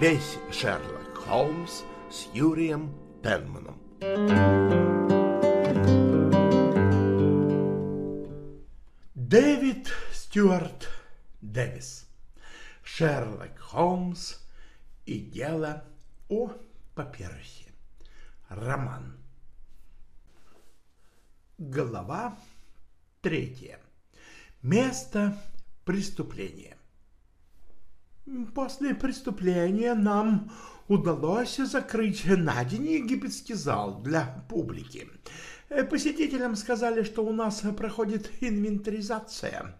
весь Шерлок Холмс с Юрием Пенманом. Дэвид Стюарт Дэвис. Шерлок Холмс и дело о папиросе. Роман. Глава третья. Место преступления. После преступления нам удалось закрыть на день египетский зал для публики. Посетителям сказали, что у нас проходит инвентаризация.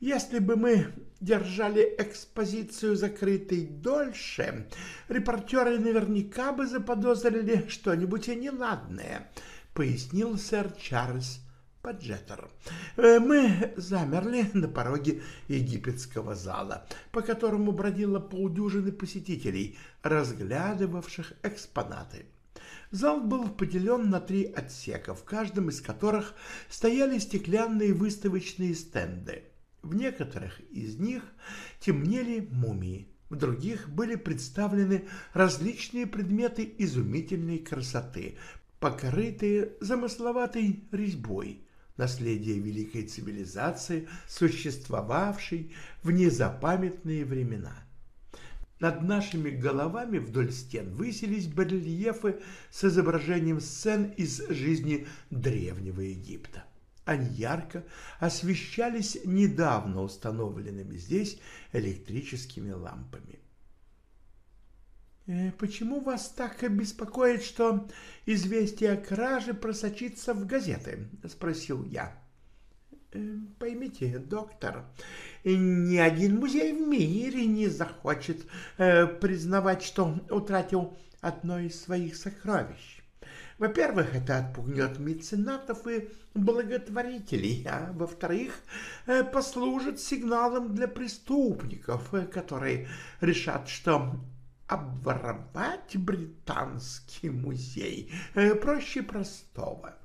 Если бы мы держали экспозицию закрытой дольше, репортеры наверняка бы заподозрили что-нибудь неладное, пояснил сэр Чарльз Паджеттер. Мы замерли на пороге египетского зала, по которому бродило полдюжины посетителей, разглядывавших экспонаты. Зал был поделен на три отсека, в каждом из которых стояли стеклянные выставочные стенды. В некоторых из них темнели мумии, в других были представлены различные предметы изумительной красоты, покрытые замысловатой резьбой, наследие великой цивилизации, существовавшей в незапамятные времена. Над нашими головами вдоль стен высились барельефы с изображением сцен из жизни древнего Египта. Они ярко освещались недавно установленными здесь электрическими лампами. «Почему вас так беспокоит, что известие о краже просочится в газеты?» — спросил я. «Поймите, доктор, ни один музей в мире не захочет признавать, что утратил одно из своих сокровищ. Во-первых, это отпугнет меценатов и благотворителей, а во-вторых, послужит сигналом для преступников, которые решат, что обворовать британский музей проще простого.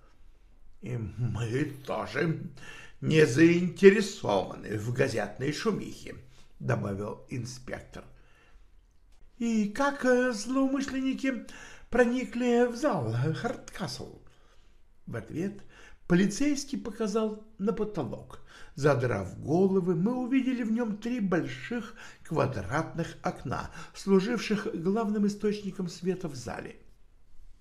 И мы тоже не заинтересованы в газетной шумихе, добавил инспектор. И как злоумышленники проникли в зал Харткасл? В ответ полицейский показал на потолок. Задрав головы, мы увидели в нем три больших квадратных окна, служивших главным источником света в зале.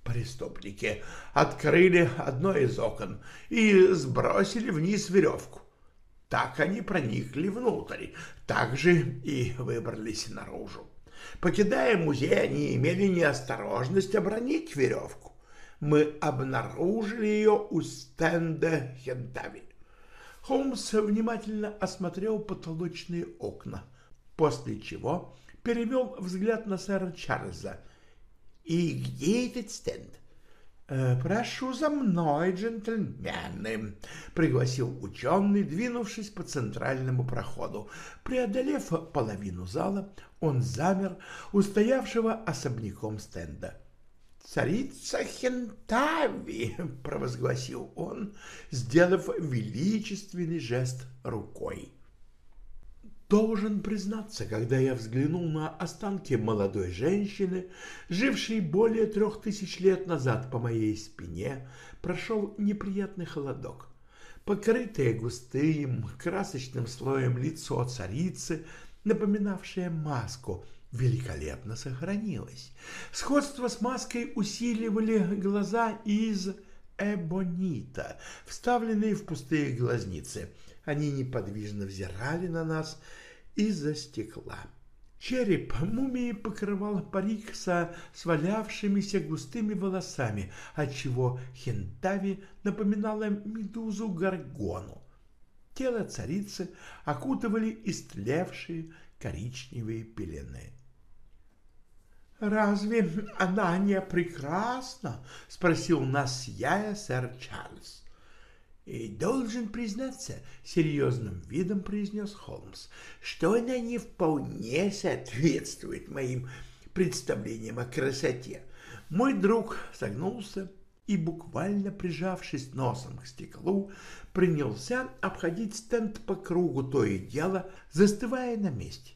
Преступники открыли одно из окон и сбросили вниз веревку. Так они проникли внутрь, так же и выбрались наружу. Покидая музей, они имели неосторожность обронить веревку. Мы обнаружили ее у стенда Хентави. Холмс внимательно осмотрел потолочные окна, после чего перевел взгляд на сэра Чарльза. «И где этот стенд?» «Прошу за мной, джентльмены», — пригласил ученый, двинувшись по центральному проходу. Преодолев половину зала, он замер у стоявшего особняком стенда. «Царица Хентави!» — провозгласил он, сделав величественный жест рукой. Должен признаться, когда я взглянул на останки молодой женщины, жившей более трех тысяч лет назад по моей спине, прошел неприятный холодок. Покрытое густым красочным слоем лицо царицы, напоминавшее маску, великолепно сохранилось. Сходство с маской усиливали глаза из эбонита, вставленные в пустые глазницы. Они неподвижно взирали на нас из-за стекла. Череп мумии покрывал парик со свалявшимися густыми волосами, отчего Хентави напоминала медузу Гаргону. Тело царицы окутывали истлевшие коричневые пелены. «Разве она не прекрасна?» — спросил нас сияя сэр Чарльз. «И должен признаться, — серьезным видом произнес Холмс, — что она не вполне соответствует моим представлениям о красоте. Мой друг согнулся и, буквально прижавшись носом к стеклу, принялся обходить стенд по кругу, то и дело, застывая на месте.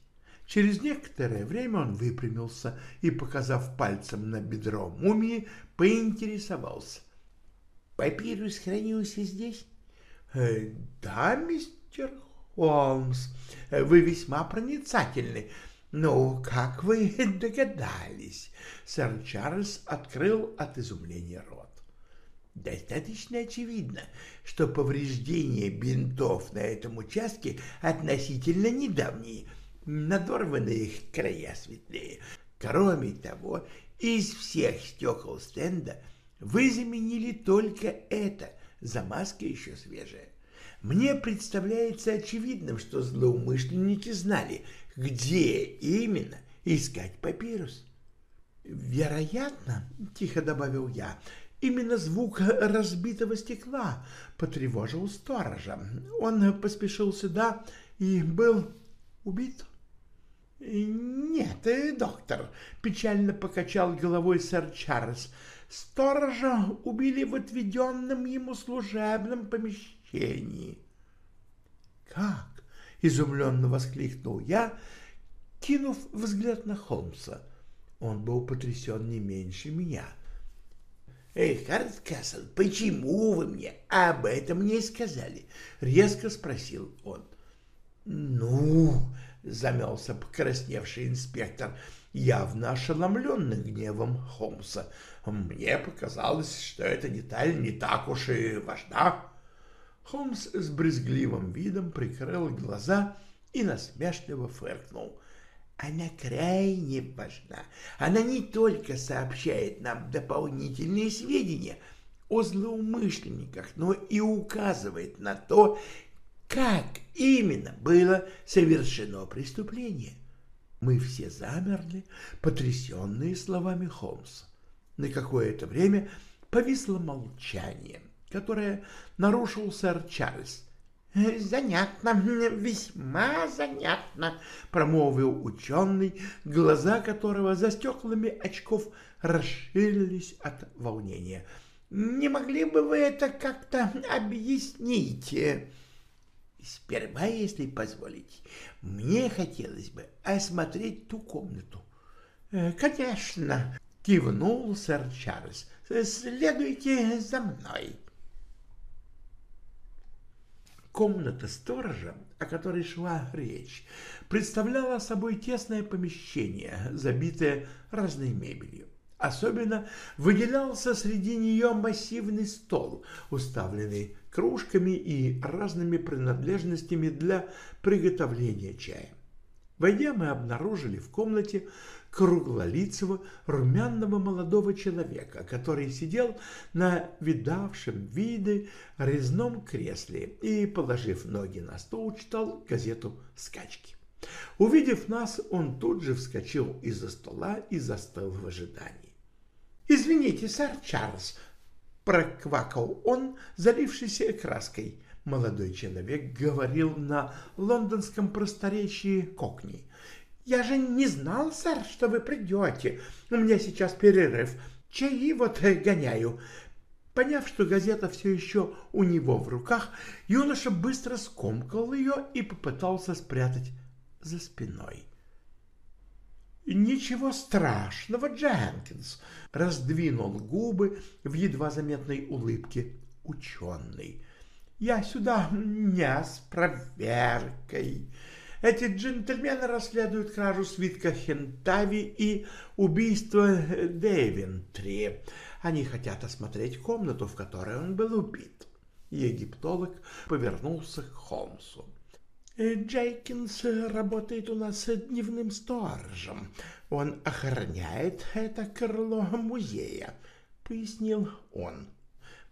Через некоторое время он выпрямился и, показав пальцем на бедро мумии, поинтересовался. «Папирус хранился здесь?» «Э, «Да, мистер Холмс, вы весьма проницательны. Ну, как вы догадались?» Сэр Чарльз открыл от изумления рот. Достаточно очевидно, что повреждения бинтов на этом участке относительно недавние, надорваны их края светлее. Кроме того, из всех стекол стенда вы заменили только это, замазка еще свежая. Мне представляется очевидным, что злоумышленники знали, где именно искать папирус. «Вероятно, — тихо добавил я, — именно звук разбитого стекла потревожил сторожа. Он поспешил сюда и был убит». «Нет, доктор», — печально покачал головой сэр Чарльз, — «сторожа убили в отведенном ему служебном помещении». «Как?» — изумленно воскликнул я, кинув взгляд на Холмса. Он был потрясен не меньше меня. «Эй, Хардкасл, почему вы мне об этом не сказали?» — резко спросил он. «Ну...» замялся покрасневший инспектор, явно ошеломленный гневом Холмса. Мне показалось, что эта деталь не так уж и важна. Холмс с брезгливым видом прикрыл глаза и насмешливо фыркнул. Она крайне важна. Она не только сообщает нам дополнительные сведения о злоумышленниках, но и указывает на то, как именно было совершено преступление. Мы все замерли, потрясенные словами Холмса. На какое-то время повисло молчание, которое нарушил сэр Чарльз. «Занятно, весьма занятно», — промолвил ученый, глаза которого за стеклами очков расширились от волнения. «Не могли бы вы это как-то объяснить?» Сперва, если позволите, мне хотелось бы осмотреть ту комнату. Э, — Конечно, — кивнул сэр Чарльз. — Следуйте за мной. Комната сторожа, о которой шла речь, представляла собой тесное помещение, забитое разной мебелью. Особенно выделялся среди нее массивный стол, уставленный кружками и разными принадлежностями для приготовления чая. Войдя, мы обнаружили в комнате круглолицего, румяного молодого человека, который сидел на видавшем виды резном кресле и, положив ноги на стол, читал газету «Скачки». Увидев нас, он тут же вскочил из-за стола и застыл в ожидании. «Извините, сэр Чарльз», проквакал он, залившийся краской. Молодой человек говорил на лондонском просторечии кокни. «Я же не знал, сэр, что вы придете. У меня сейчас перерыв. Чаи вот гоняю». Поняв, что газета все еще у него в руках, юноша быстро скомкал ее и попытался спрятать за спиной. «Ничего страшного, Дженкинс!» — раздвинул губы в едва заметной улыбке ученый. «Я сюда не с проверкой. Эти джентльмены расследуют кражу свитка Хентави и убийство Девентри. Они хотят осмотреть комнату, в которой он был убит». Египтолог повернулся к Холмсу. Э, Джейкинс работает у нас дневным сторожем. Он охраняет это крыло музея, — пояснил он.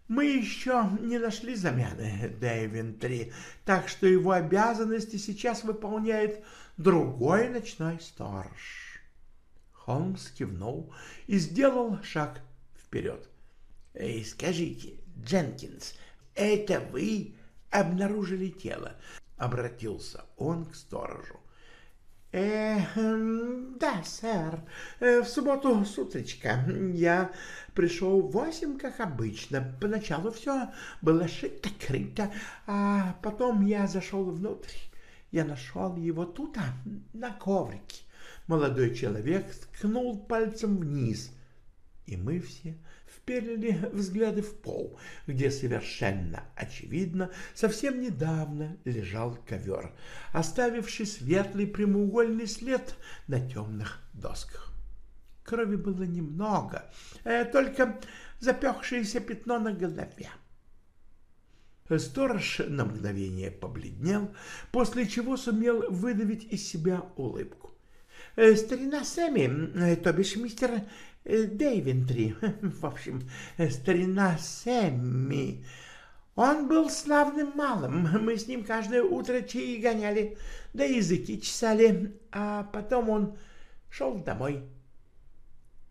Мы еще не нашли замены Дэйвентри, так что его обязанности сейчас выполняет другой ночной сторож. Холмс кивнул и сделал шаг вперед. «Эй, скажите, Дженкинс, это вы обнаружили тело? — обратился он к сторожу. «Э, да, сэр, э, в субботу с утречка я пришел в восемь, как обычно. Поначалу все было шито-крыто, а потом я зашел внутрь. Я нашел его тут, на коврике. Молодой человек ткнул пальцем вниз, и мы все вперили взгляды в пол, где совершенно очевидно совсем недавно лежал ковер, оставивший светлый прямоугольный след на темных досках. Крови было немного, э, только запекшееся пятно на голове. Сторож на мгновение побледнел, после чего сумел выдавить из себя улыбку. Э, «Старина Сэмми, э, то бишь мистер Дэйвентри, в общем, старина Сэмми, он был славным малым, мы с ним каждое утро чаи гоняли, да языки чесали, а потом он шел домой».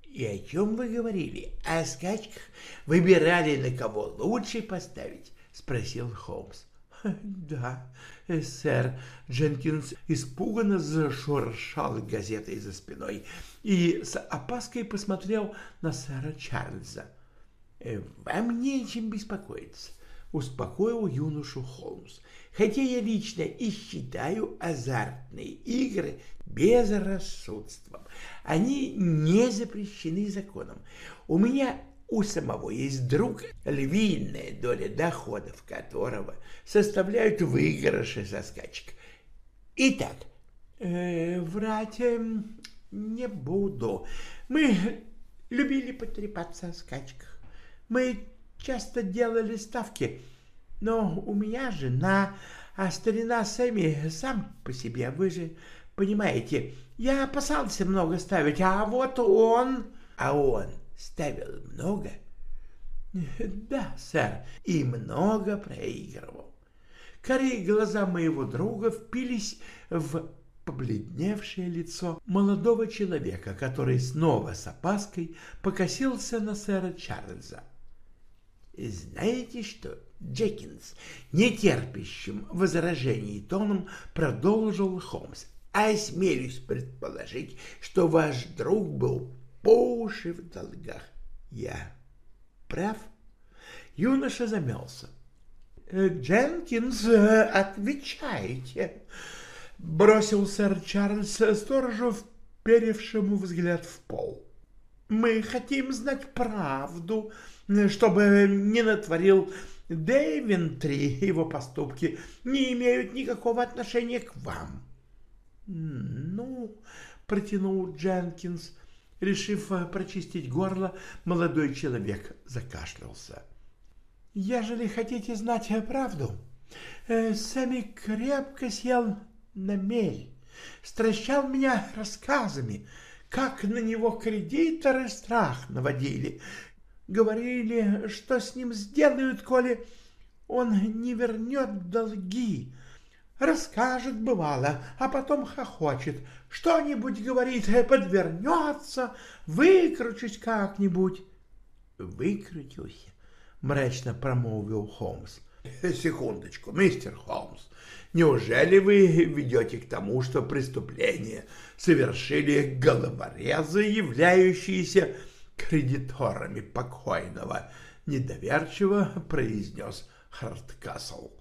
«И о чем вы говорили? О скачках? Выбирали, на кого лучше поставить?» — спросил Холмс. «Да, сэр». Дженкинс испуганно зашуршал газетой за спиной и с опаской посмотрел на сэра Чарльза. «Вам нечем беспокоиться», — успокоил юношу Холмс. «Хотя я лично и считаю азартные игры безрассудством. Они не запрещены законом. У меня у самого есть друг, львиная доля доходов которого составляют выигрыши со скачек. Итак, э, врать э, не буду. Мы любили потрепаться о скачках. Мы часто делали ставки, но у меня жена, а старина Сэмми сам по себе, вы же понимаете, я опасался много ставить, а вот он... А он ставил много? Да, сэр, и много проигрывал. Корей глаза моего друга впились в побледневшее лицо молодого человека, который снова с опаской покосился на сэра Чарльза. «Знаете что, Джекинс?» — нетерпящим возражений тоном продолжил Холмс. «Осмелюсь предположить, что ваш друг был по уши в долгах. Я прав?» Юноша замялся. «Дженкинс, отвечайте!» — бросил сэр Чарльз сторожу, вперевшему взгляд в пол. «Мы хотим знать правду, чтобы не натворил Дэйвентри, его поступки не имеют никакого отношения к вам». «Ну...» — протянул Дженкинс. Решив прочистить горло, молодой человек закашлялся. «Ежели хотите знать правду, э, Сами крепко сел на мель, стращал меня рассказами, как на него кредиторы страх наводили. Говорили, что с ним сделают, коли он не вернет долги. Расскажет, бывало, а потом хохочет. Что-нибудь, говорит, подвернется, выкручусь как-нибудь. Выкрутился мрачно промолвил Холмс. Секундочку, мистер Холмс. Неужели вы ведете к тому, что преступление совершили головорезы, являющиеся кредиторами покойного? Недоверчиво произнес Харткасл.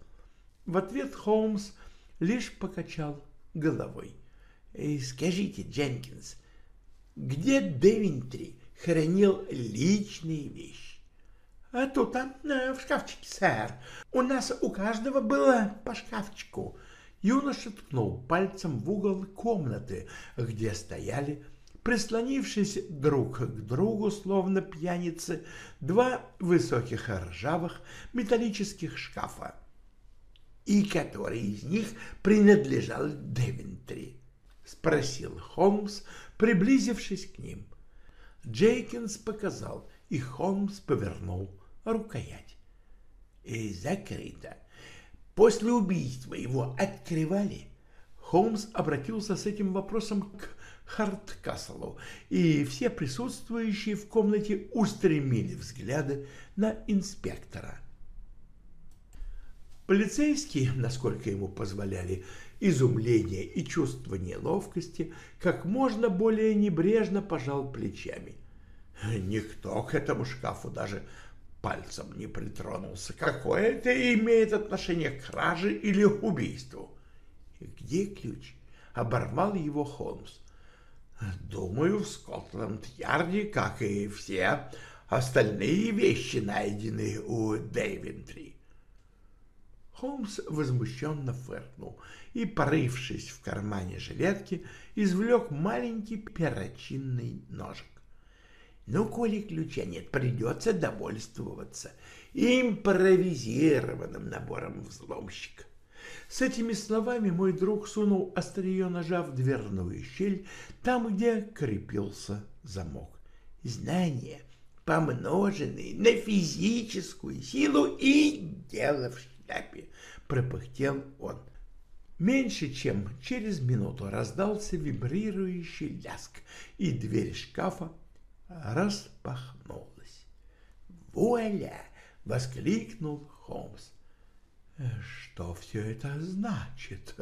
В ответ Холмс лишь покачал головой. «Скажите, Дженкинс, где Девинтри хранил личные вещи?» А тут там в шкафчике, сэр. У нас у каждого было по шкафчику. Юноша ткнул пальцем в угол комнаты, где стояли, прислонившись друг к другу, словно пьяницы, два высоких ржавых металлических шкафа. «И который из них принадлежал Девентри?» — спросил Холмс, приблизившись к ним. Джейкинс показал, и Холмс повернул рукоять. И закрыто. После убийства его открывали. Холмс обратился с этим вопросом к Харткаслу, и все присутствующие в комнате устремили взгляды на инспектора. Полицейский, насколько ему позволяли изумление и чувство неловкости, как можно более небрежно пожал плечами. Никто к этому шкафу даже пальцем не притронулся. Какое это имеет отношение к краже или убийству? Где ключ? Оборвал его Холмс. Думаю, в Скотланд-Ярде, как и все остальные вещи, найдены у Дэйвентри. Холмс возмущенно фыркнул и, порывшись в кармане жилетки, извлек маленький перочинный ножик. Ну, коли ключа нет, придется довольствоваться импровизированным набором взломщика. С этими словами мой друг сунул острие ножа в дверную щель, там, где крепился замок. Знания, помноженные на физическую силу и дело в шляпе, пропыхтел он. Меньше чем через минуту раздался вибрирующий ляск, и дверь шкафа распахнулась. «Вуаля!» — воскликнул Холмс. «Что все это значит?»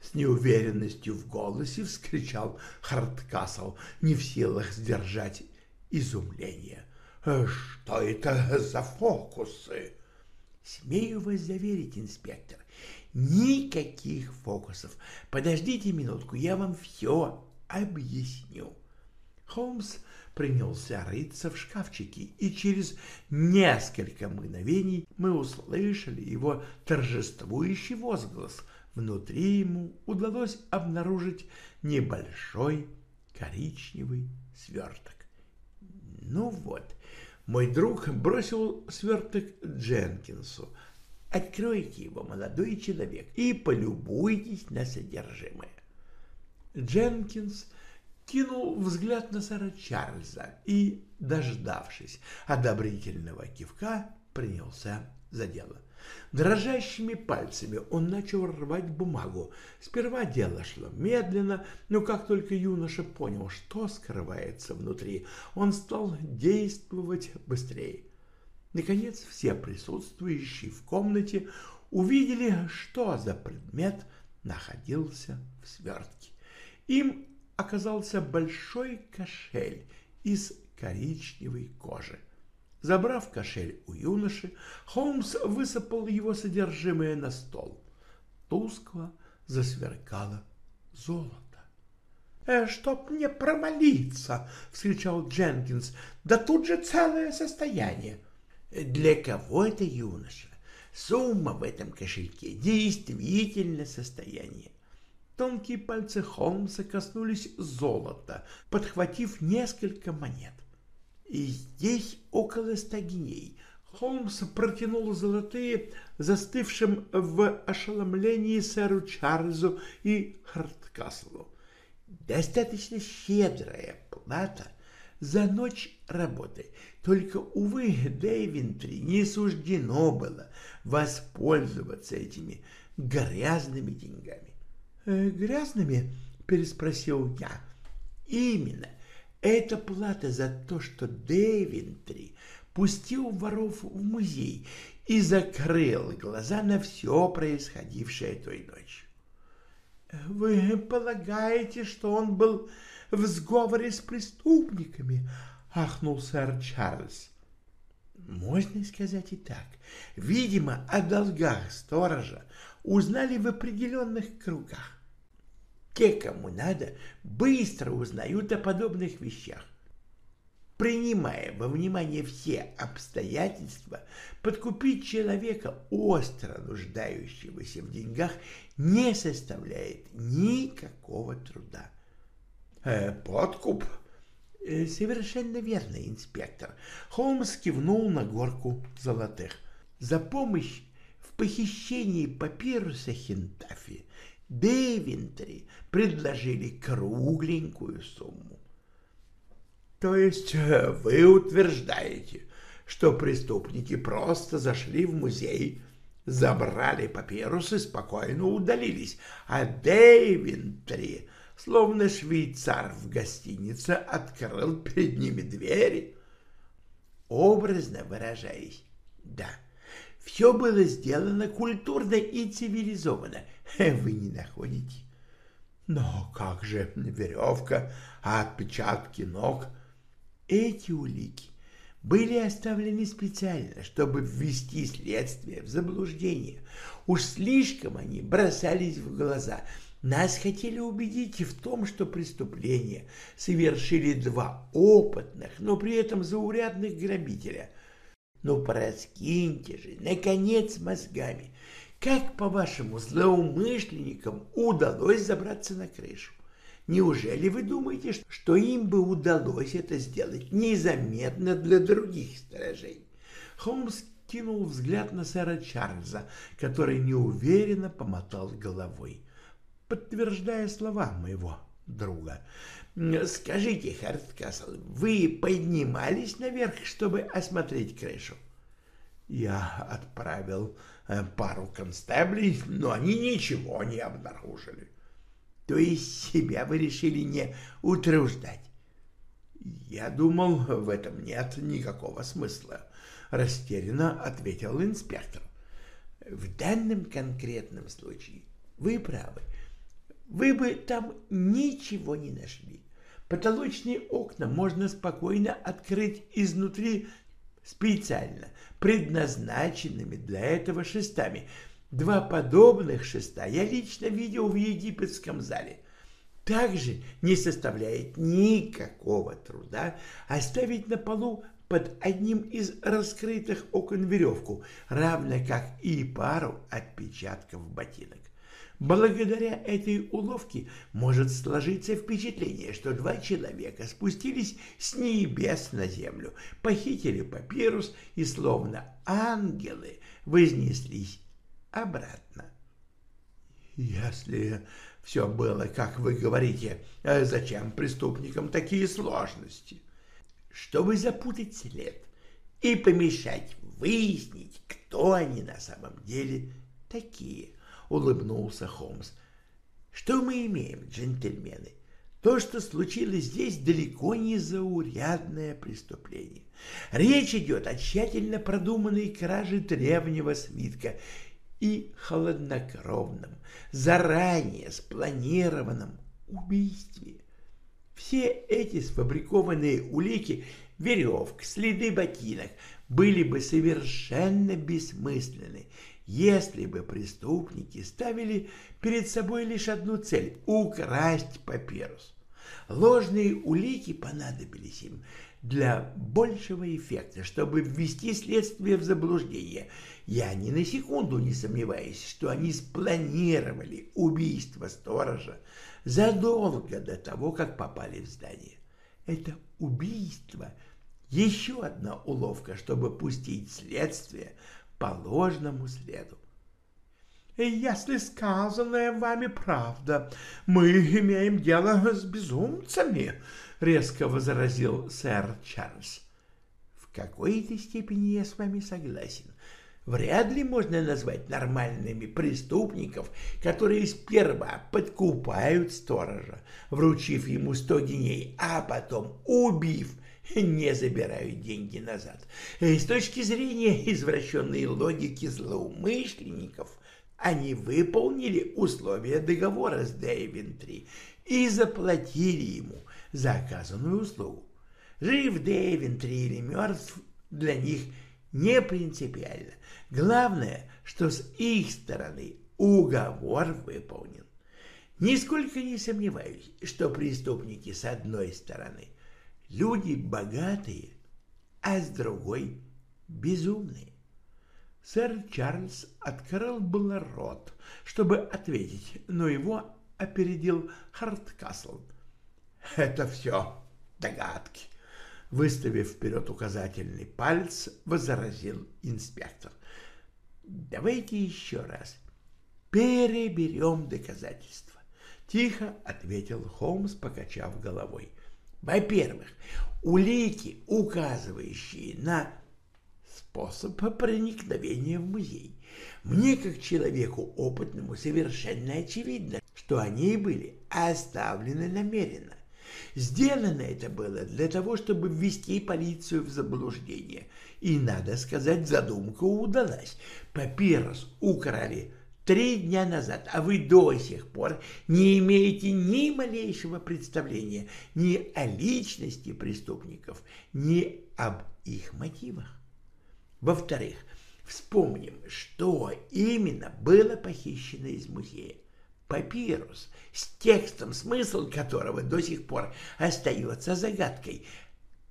С неуверенностью в голосе вскричал Харткасл, не в силах сдержать изумление. «Что это за фокусы?» «Смею вас заверить, инспектор, никаких фокусов. Подождите минутку, я вам все объясню». Холмс принялся рыться в шкафчике, и через несколько мгновений мы услышали его торжествующий возглас. Внутри ему удалось обнаружить небольшой коричневый сверток. Ну вот, мой друг бросил сверток Дженкинсу. Откройте его, молодой человек, и полюбуйтесь на содержимое. Дженкинс кинул взгляд на сэра Чарльза и, дождавшись одобрительного кивка, принялся за дело. Дрожащими пальцами он начал рвать бумагу. Сперва дело шло медленно, но как только юноша понял, что скрывается внутри, он стал действовать быстрее. Наконец все присутствующие в комнате увидели, что за предмет находился в свертке. Им оказался большой кошель из коричневой кожи. Забрав кошель у юноши, Холмс высыпал его содержимое на стол. Тускло засверкало золото. «Э, «Чтоб мне промолиться!» — вскричал Дженкинс. «Да тут же целое состояние!» «Для кого это юноша? Сумма в этом кошельке действительно состояние. Тонкие пальцы Холмса коснулись золота, подхватив несколько монет. И здесь около ста гиней. Холмс протянул золотые застывшим в ошеломлении сэру Чарльзу и Харткаслу. Достаточно щедрая плата за ночь работы. Только, увы, Дэйвентри не суждено было воспользоваться этими грязными деньгами. «Э, грязными?» — переспросил я. «Именно. Это плата за то, что Дэвинтри пустил воров в музей и закрыл глаза на все происходившее той ночью. «Вы полагаете, что он был в сговоре с преступниками?» — ахнул сэр Чарльз. «Можно сказать и так. Видимо, о долгах сторожа узнали в определенных кругах. Те, кому надо, быстро узнают о подобных вещах. Принимая во внимание все обстоятельства, подкупить человека, остро нуждающегося в деньгах, не составляет никакого труда. Э, подкуп? Э, совершенно верно, инспектор. Холмс кивнул на горку золотых. За помощь в похищении папируса Хинтафи Дэвинтри предложили кругленькую сумму. То есть э, вы утверждаете, что преступники просто зашли в музей, забрали папирус и спокойно удалились, а Дэвинтри, словно швейцар в гостинице, открыл перед ними двери? Образно выражаясь, да. Все было сделано культурно и цивилизованно. Вы не находите? Но как же веревка, отпечатки ног? Эти улики были оставлены специально, чтобы ввести следствие в заблуждение. Уж слишком они бросались в глаза. Нас хотели убедить и в том, что преступление совершили два опытных, но при этом заурядных грабителя. Ну, пораскиньте же, наконец, мозгами. Как, по-вашему, злоумышленникам удалось забраться на крышу? Неужели вы думаете, что им бы удалось это сделать незаметно для других сторожей? Холмс кинул взгляд на сэра Чарльза, который неуверенно помотал головой, подтверждая слова моего друга. «Скажите, Харткасл, вы поднимались наверх, чтобы осмотреть крышу?» Я отправил э, пару констеблей, но они ничего не обнаружили. То есть себя вы решили не утруждать? Я думал, в этом нет никакого смысла, растерянно ответил инспектор. В данном конкретном случае вы правы. Вы бы там ничего не нашли. Потолочные окна можно спокойно открыть изнутри специально, предназначенными для этого шестами – Два подобных шеста я лично видел в египетском зале. Также не составляет никакого труда оставить на полу под одним из раскрытых окон веревку, равно как и пару отпечатков ботинок. Благодаря этой уловке может сложиться впечатление, что два человека спустились с небес на землю, похитили папирус и, словно ангелы, вознеслись обратно. Если все было, как вы говорите, э, зачем преступникам такие сложности? Чтобы запутать след и помешать выяснить, кто они на самом деле такие, улыбнулся Холмс. Что мы имеем, джентльмены? То, что случилось здесь, далеко не заурядное преступление. Речь идет о тщательно продуманной краже древнего свитка и холоднокровном, заранее спланированном убийстве. Все эти сфабрикованные улики, веревка, следы ботинок были бы совершенно бессмысленны, если бы преступники ставили перед собой лишь одну цель — украсть папирус. Ложные улики понадобились им для большего эффекта, чтобы ввести следствие в заблуждение. Я ни на секунду не сомневаюсь, что они спланировали убийство сторожа задолго до того, как попали в здание. Это убийство — еще одна уловка, чтобы пустить следствие по ложному следу. «Если сказанное вами правда, мы имеем дело с безумцами», — резко возразил сэр Чарльз. «В какой-то степени я с вами согласен. Вряд ли можно назвать нормальными преступников, которые сперва подкупают сторожа, вручив ему сто геней, а потом, убив, не забирают деньги назад. И с точки зрения извращенной логики злоумышленников, они выполнили условия договора с Дэйвентри и заплатили ему за оказанную услугу. Жив Дэйвентри или мертв для них не принципиально. Главное, что с их стороны уговор выполнен. Нисколько не сомневаюсь, что преступники с одной стороны люди богатые, а с другой безумные. Сэр Чарльз открыл было рот, чтобы ответить, но его опередил Харткасл. «Это все догадки», — выставив вперед указательный палец, возразил инспектор. «Давайте еще раз переберем доказательства», — тихо ответил Холмс, покачав головой. «Во-первых, улики, указывающие на способ проникновения в музей. Мне, как человеку опытному, совершенно очевидно, что они были оставлены намеренно. Сделано это было для того, чтобы ввести полицию в заблуждение. И, надо сказать, задумка удалась. Папирос украли три дня назад, а вы до сих пор не имеете ни малейшего представления ни о личности преступников, ни об их мотивах. Во-вторых, вспомним, что именно было похищено из музея. Папирус, с текстом, смысл которого до сих пор остается загадкой.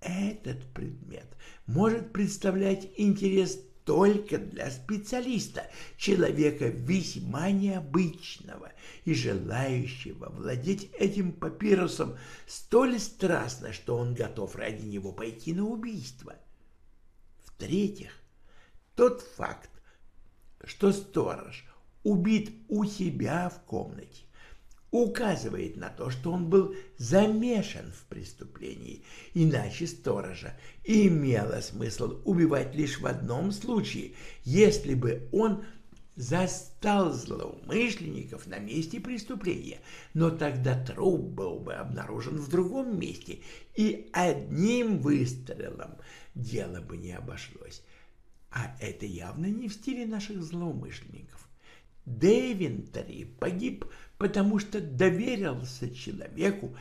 Этот предмет может представлять интерес только для специалиста, человека весьма необычного и желающего владеть этим папирусом столь страстно, что он готов ради него пойти на убийство. В-третьих, тот факт, что сторож убит у себя в комнате, указывает на то, что он был замешан в преступлении, иначе сторожа имело смысл убивать лишь в одном случае, если бы он застал злоумышленников на месте преступления, но тогда труп был бы обнаружен в другом месте, и одним выстрелом дело бы не обошлось. А это явно не в стиле наших злоумышленников. Дэвинтери погиб, потому что доверился человеку,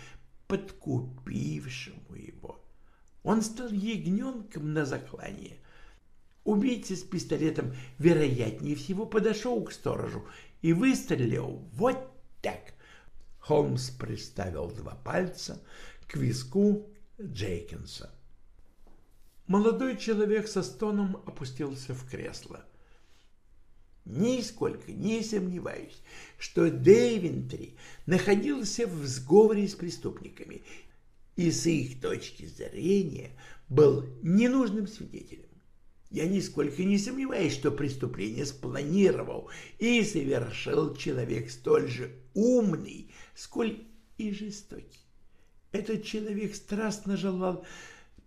подкупившему его. Он стал ягненком на заклание. Убийца с пистолетом, вероятнее всего, подошел к сторожу и выстрелил вот так. Холмс приставил два пальца к виску Джейкинса. Молодой человек со стоном опустился в кресло. Нисколько не сомневаюсь, что Дэйвентри находился в сговоре с преступниками и с их точки зрения был ненужным свидетелем. Я нисколько не сомневаюсь, что преступление спланировал и совершил человек столь же умный, сколь и жестокий. Этот человек страстно желал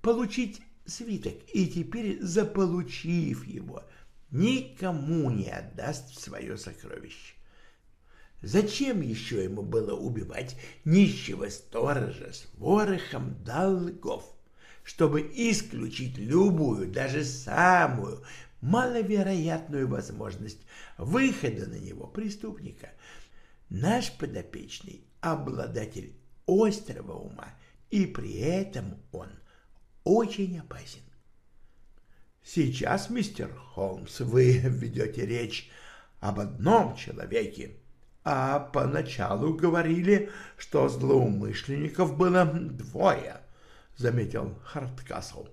получить свиток, и теперь, заполучив его, никому не отдаст свое сокровище. Зачем еще ему было убивать нищего сторожа с ворохом долгов, чтобы исключить любую, даже самую маловероятную возможность выхода на него преступника? Наш подопечный – обладатель острого ума, и при этом он очень опасен. Сейчас, мистер Холмс, вы ведете речь об одном человеке, а поначалу говорили, что злоумышленников было двое, — заметил Харткасл.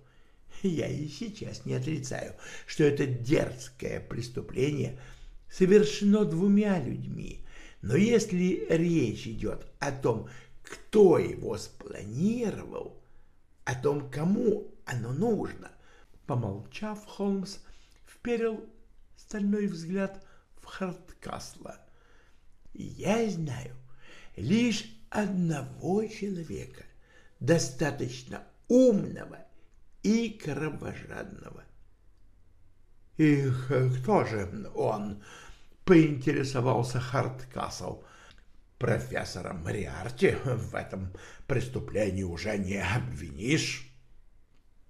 Я и сейчас не отрицаю, что это дерзкое преступление совершено двумя людьми, но если речь идет о том, кто его спланировал, о том, кому оно нужно, Помолчав, Холмс вперил стальной взгляд в Харткасла. «Я знаю лишь одного человека, достаточно умного и кровожадного». «И кто же он?» — поинтересовался Харткасл. «Профессора Мариарти в этом преступлении уже не обвинишь».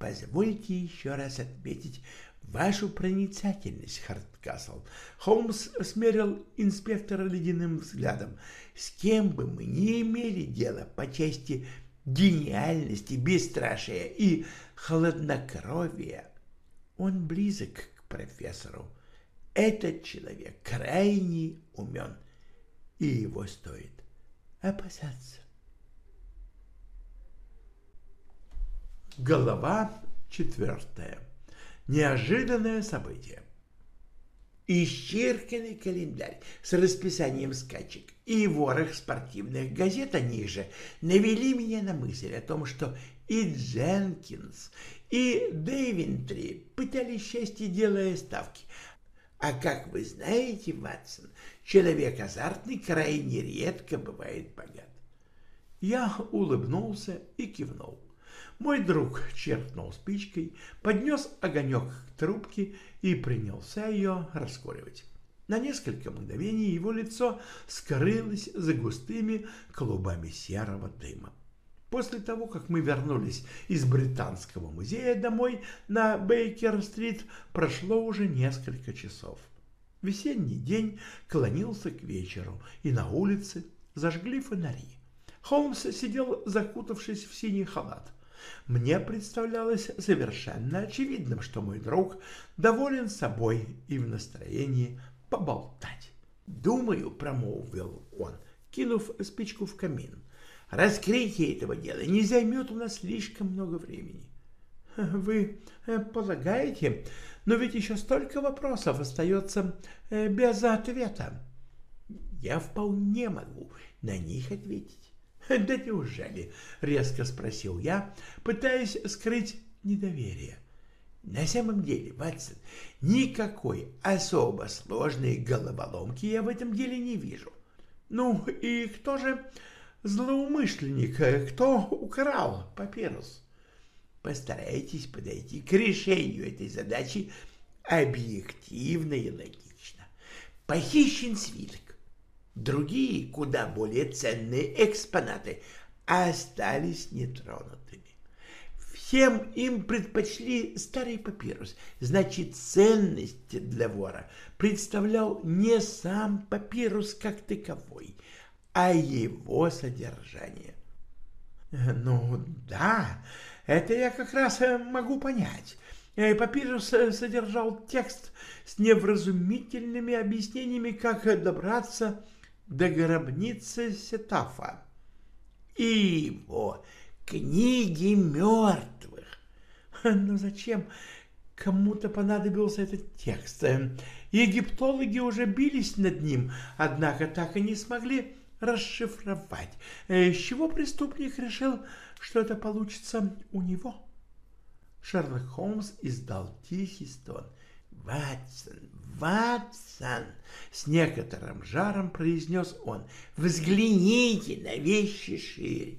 Позвольте еще раз отметить вашу проницательность, Харткасл. Холмс смерил инспектора ледяным взглядом. С кем бы мы ни имели дело по части гениальности, бесстрашия и хладнокровия, он близок к профессору. Этот человек крайне умен, и его стоит опасаться. Голова четвертая. Неожиданное событие. Исчерканный календарь с расписанием скачек и ворох спортивных газет о них же навели меня на мысль о том, что и Дженкинс, и Дэйвинтри пытались счастье, делая ставки. А как вы знаете, Ватсон, человек азартный крайне редко бывает богат. Я улыбнулся и кивнул. Мой друг черкнул спичкой, поднес огонек к трубке и принялся ее раскуривать. На несколько мгновений его лицо скрылось за густыми клубами серого дыма. После того, как мы вернулись из Британского музея домой на Бейкер-стрит, прошло уже несколько часов. Весенний день клонился к вечеру, и на улице зажгли фонари. Холмс сидел, закутавшись в синий халат. Мне представлялось совершенно очевидным, что мой друг доволен собой и в настроении поболтать. «Думаю», — промолвил он, кинув спичку в камин, — «раскрытие этого дела не займет у нас слишком много времени». «Вы э, полагаете, но ведь еще столько вопросов остается э, без ответа». «Я вполне могу на них ответить». «Да неужели?» — резко спросил я, пытаясь скрыть недоверие. На самом деле, Ватсон, никакой особо сложной головоломки я в этом деле не вижу. Ну и кто же злоумышленник, кто украл папирус? Постарайтесь подойти к решению этой задачи объективно и логично. Похищен свиток. Другие, куда более ценные экспонаты, остались нетронутыми. Всем им предпочли старый папирус. Значит, ценность для вора представлял не сам папирус как таковой, а его содержание. Ну да, это я как раз э, могу понять. Э, папирус э, содержал текст с невразумительными объяснениями, как добраться до гробницы Сетафа. И его книги мертвых. Но зачем кому-то понадобился этот текст? Египтологи уже бились над ним, однако так и не смогли расшифровать, с чего преступник решил, что это получится у него. Шерлок Холмс издал тихий стон. «Ватсон, Ватсон!» — с некоторым жаром произнес он. «Взгляните на вещи шире.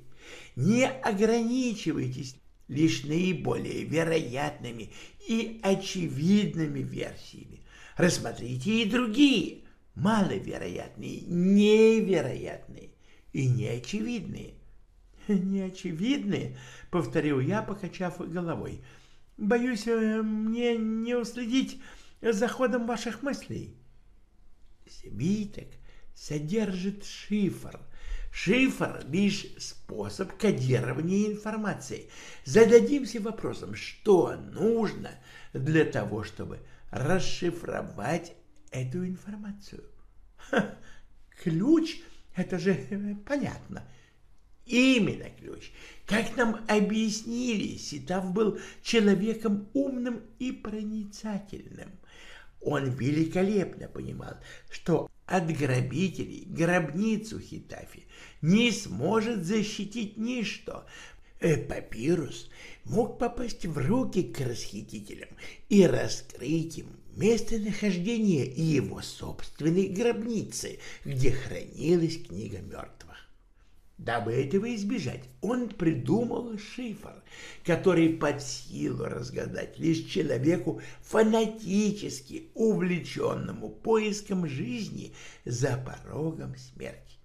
Не ограничивайтесь лишь наиболее вероятными и очевидными версиями. Рассмотрите и другие, маловероятные, невероятные и неочевидные. «Неочевидные?» — повторил я, покачав головой. «Боюсь, э, мне не уследить за ходом ваших мыслей». «Свиток содержит шифр», Шифр — лишь способ кодирования информации. Зададимся вопросом, что нужно для того, чтобы расшифровать эту информацию. Ха, ключ — это же понятно. Именно ключ. Как нам объяснили, Ситав был человеком умным и проницательным. Он великолепно понимал, что от грабителей гробницу Хитафи не сможет защитить ничто. Папирус мог попасть в руки к расхитителям и раскрыть им местонахождение его собственной гробницы, где хранилась книга мертвых. Дабы этого избежать, он придумал шифр, который под силу разгадать лишь человеку фанатически увлеченному поиском жизни за порогом смерти.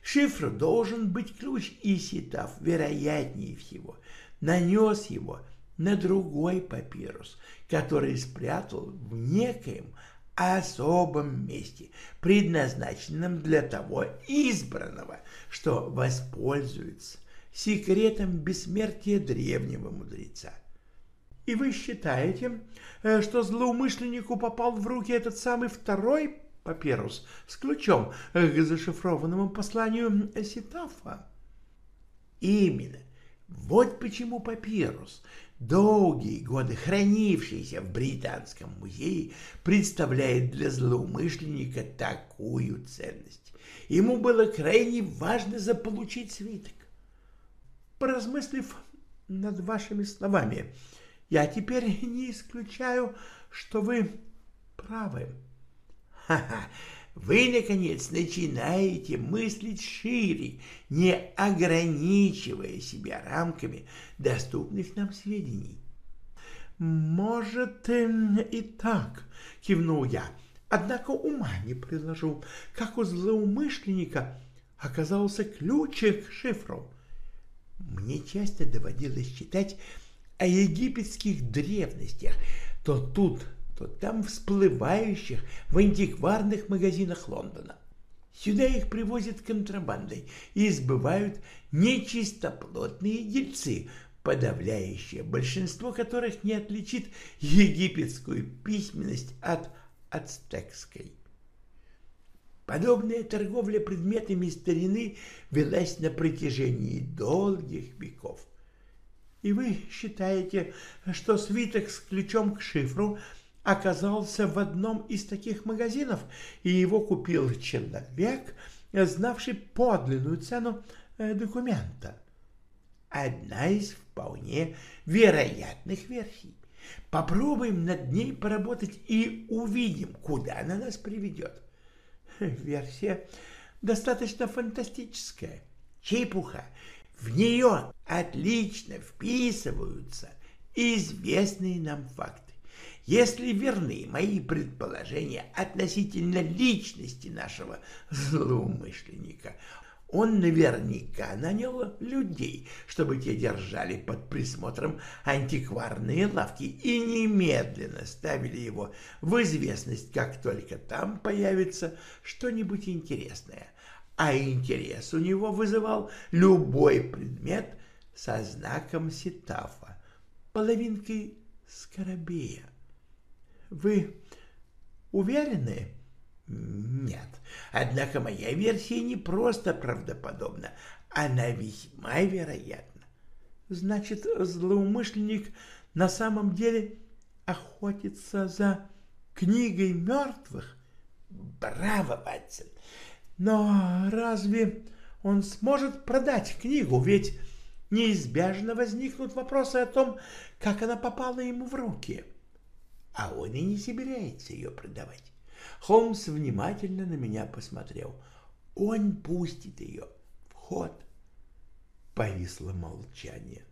Шифр должен быть ключ, и Ситав, вероятнее всего, нанес его на другой папирус, который спрятал в некоем особом месте, предназначенном для того избранного, что воспользуется секретом бессмертия древнего мудреца. И вы считаете, э, что злоумышленнику попал в руки этот самый второй папирус с ключом к зашифрованному посланию Ситафа? Именно. Вот почему папирус долгие годы хранившийся в Британском музее, представляет для злоумышленника такую ценность. Ему было крайне важно заполучить свиток. Поразмыслив над вашими словами, я теперь не исключаю, что вы правы. Ха-ха, вы, наконец, начинаете мыслить шире, не ограничивая себя рамками доступных нам сведений. «Может, и так», — кивнул я, — «однако ума не приложу, как у злоумышленника оказался ключик к шифру». Мне часто доводилось читать о египетских древностях, то тут, что там всплывающих в антикварных магазинах Лондона. Сюда их привозят контрабандой и избывают нечистоплотные дельцы, подавляющее большинство которых не отличит египетскую письменность от ацтекской. Подобная торговля предметами старины велась на протяжении долгих веков. И вы считаете, что свиток с ключом к шифру оказался в одном из таких магазинов, и его купил человек, знавший подлинную цену э, документа? Одна из вполне вероятных версий. Попробуем над ней поработать и увидим, куда она нас приведет. Версия достаточно фантастическая. Чепуха. В нее отлично вписываются известные нам факты. Если верны мои предположения относительно личности нашего злоумышленника, он наверняка нанял людей, чтобы те держали под присмотром антикварные лавки и немедленно ставили его в известность, как только там появится что-нибудь интересное. А интерес у него вызывал любой предмет со знаком сетафа, половинкой скоробея. Вы уверены? Нет. Однако моя версия не просто правдоподобна, она весьма вероятна. Значит, злоумышленник на самом деле охотится за книгой мертвых? Браво, Ватсон! Но разве он сможет продать книгу? Ведь неизбежно возникнут вопросы о том, как она попала ему в руки. А он и не собирается ее продавать. Холмс внимательно на меня посмотрел. Он пустит ее в ход. Повисло молчание.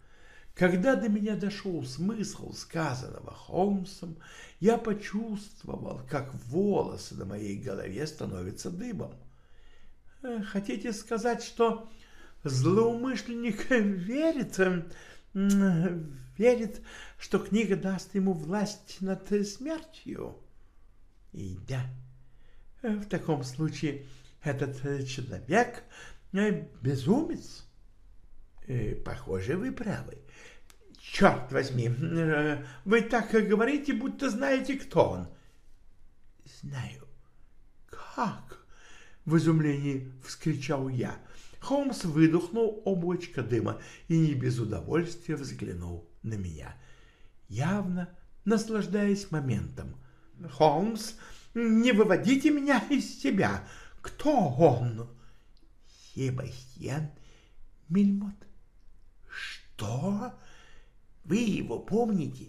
Когда до меня дошел смысл сказанного Холмсом, я почувствовал, как волосы на моей голове становятся дыбом. Э, хотите сказать, что злоумышленник верит, верит, что книга даст ему власть над смертью? И да, в таком случае этот э, человек э, безумец. И, похоже, вы правы. Черт возьми, э, вы так говорите, будто знаете, кто он. Знаю. Как? В изумлении вскричал я. Холмс выдохнул облачко дыма и не без удовольствия взглянул на меня, явно наслаждаясь моментом. Холмс, не выводите меня из себя. Кто он? Себастьян Мельмот. Что? Вы его помните?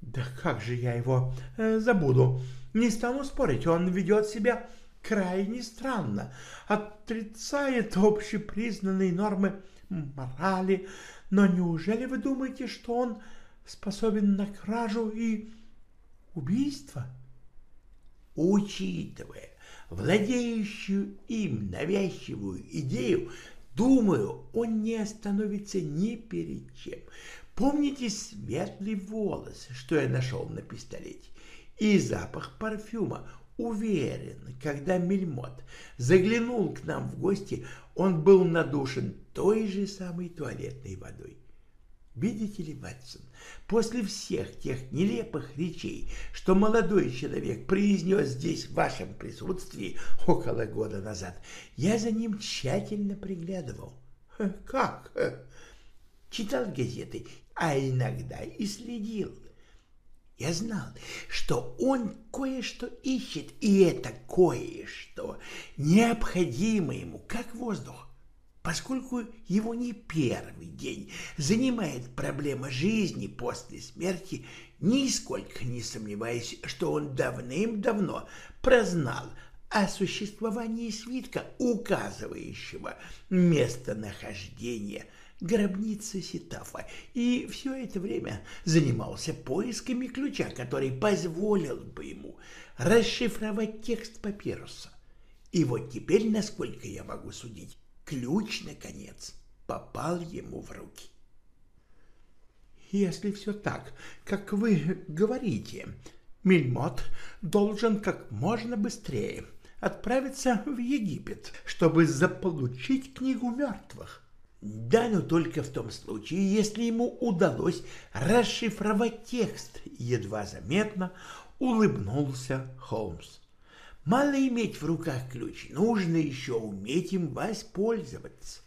Да как же я его э, забуду? Не стану спорить, он ведет себя крайне странно, отрицает общепризнанные нормы морали, но неужели вы думаете, что он способен на кражу и убийство? Учитывая владеющую им навязчивую идею, думаю, он не остановится ни перед чем. Помните светлый волос, что я нашел на пистолете, и запах парфюма? Уверен, когда Мельмот заглянул к нам в гости, он был надушен той же самой туалетной водой. Видите ли, Ватсон, после всех тех нелепых речей, что молодой человек произнес здесь в вашем присутствии около года назад, я за ним тщательно приглядывал. Как? Читал газеты, а иногда и следил. Я знал, что он кое-что ищет, и это кое-что необходимо ему, как воздух поскольку его не первый день занимает проблема жизни после смерти, нисколько не сомневаясь, что он давным-давно прознал о существовании свитка, указывающего местонахождение гробницы Ситафа, и все это время занимался поисками ключа, который позволил бы ему расшифровать текст папируса. И вот теперь, насколько я могу судить, ключ, наконец, попал ему в руки. «Если все так, как вы говорите, Мельмот должен как можно быстрее отправиться в Египет, чтобы заполучить книгу мертвых. Да, но только в том случае, если ему удалось расшифровать текст, едва заметно улыбнулся Холмс. Мало иметь в руках ключ, нужно еще уметь им воспользоваться.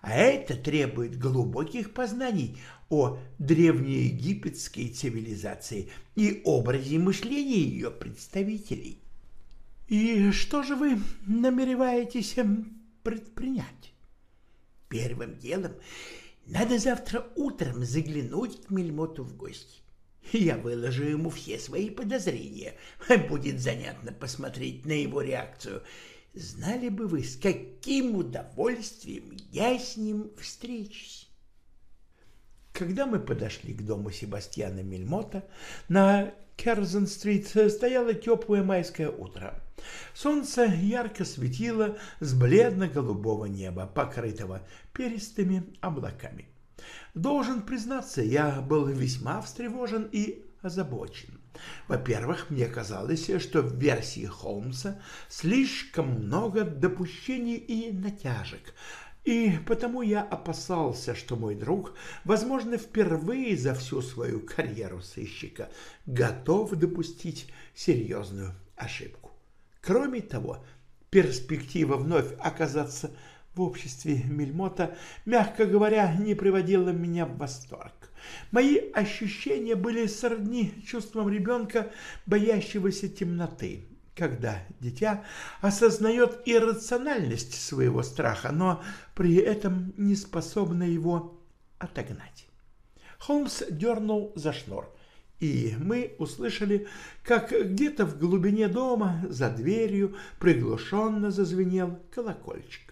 А это требует глубоких познаний о древнеегипетской цивилизации и образе мышления ее представителей. И что же вы намереваетесь предпринять? Первым делом надо завтра утром заглянуть к Мельмоту в гости. Я выложу ему все свои подозрения. Будет занятно посмотреть на его реакцию. Знали бы вы, с каким удовольствием я с ним встречусь. Когда мы подошли к дому Себастьяна Мельмота, на Керзен-стрит стояло теплое майское утро. Солнце ярко светило с бледно-голубого неба, покрытого перистыми облаками. Должен признаться, я был весьма встревожен и озабочен. Во-первых, мне казалось, что в версии Холмса слишком много допущений и натяжек, и потому я опасался, что мой друг, возможно, впервые за всю свою карьеру сыщика, готов допустить серьезную ошибку. Кроме того, перспектива вновь оказаться в обществе Мельмота, мягко говоря, не приводила меня в восторг. Мои ощущения были сродни чувствам ребенка, боящегося темноты, когда дитя осознает иррациональность своего страха, но при этом не способно его отогнать. Холмс дернул за шнур, и мы услышали, как где-то в глубине дома за дверью приглушенно зазвенел колокольчик.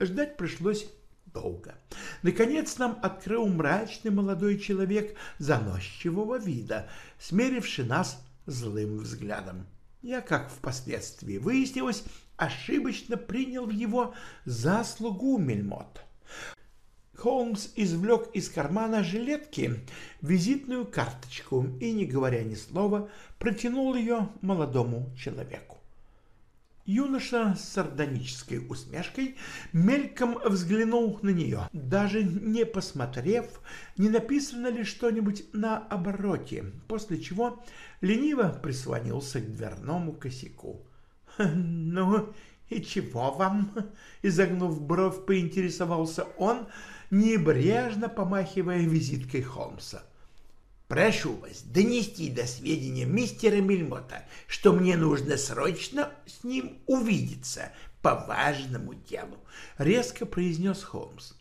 Ждать пришлось долго. Наконец нам открыл мрачный молодой человек заносчивого вида, смеривший нас злым взглядом. Я, как впоследствии выяснилось, ошибочно принял его за слугу Мельмота. Холмс извлек из кармана жилетки визитную карточку и, не говоря ни слова, протянул ее молодому человеку. Юноша с сардонической усмешкой мельком взглянул на нее, даже не посмотрев, не написано ли что-нибудь на обороте, после чего лениво прислонился к дверному косяку. «Ну и чего вам?» — изогнув бровь, поинтересовался он, небрежно помахивая визиткой Холмса. Прошу вас донести до сведения мистера Мильмота, что мне нужно срочно с ним увидеться по важному делу, — резко произнес Холмс.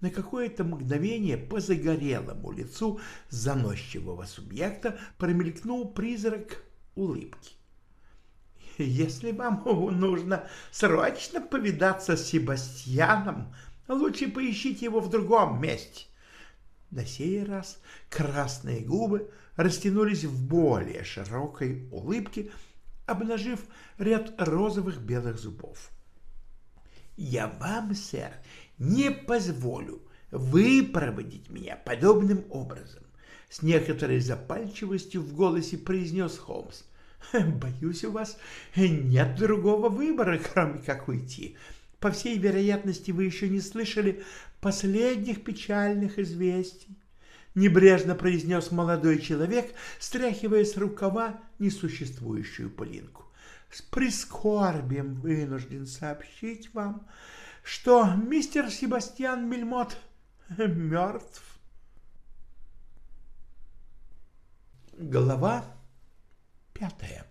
На какое-то мгновение по загорелому лицу заносчивого субъекта промелькнул призрак улыбки. «Если вам нужно срочно повидаться с Себастьяном, лучше поищите его в другом месте. На сей раз красные губы растянулись в более широкой улыбке, обнажив ряд розовых белых зубов. «Я вам, сэр, не позволю выпроводить меня подобным образом», с некоторой запальчивостью в голосе произнес Холмс. «Боюсь, у вас нет другого выбора, кроме как уйти. По всей вероятности, вы еще не слышали последних печальных известий. Небрежно произнес молодой человек, стряхивая с рукава несуществующую пылинку. С прискорбием вынужден сообщить вам, что мистер Себастьян Мельмот мертв. Глава пятая.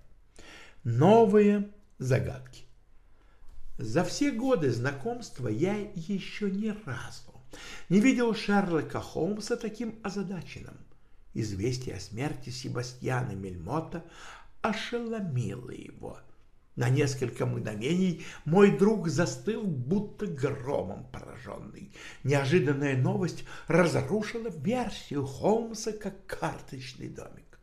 Новые загадки. За все годы знакомства я еще ни разу не видел Шерлока Холмса таким озадаченным. Известие о смерти Себастьяна Мельмота ошеломило его. На несколько мгновений мой друг застыл, будто громом пораженный. Неожиданная новость разрушила версию Холмса как карточный домик.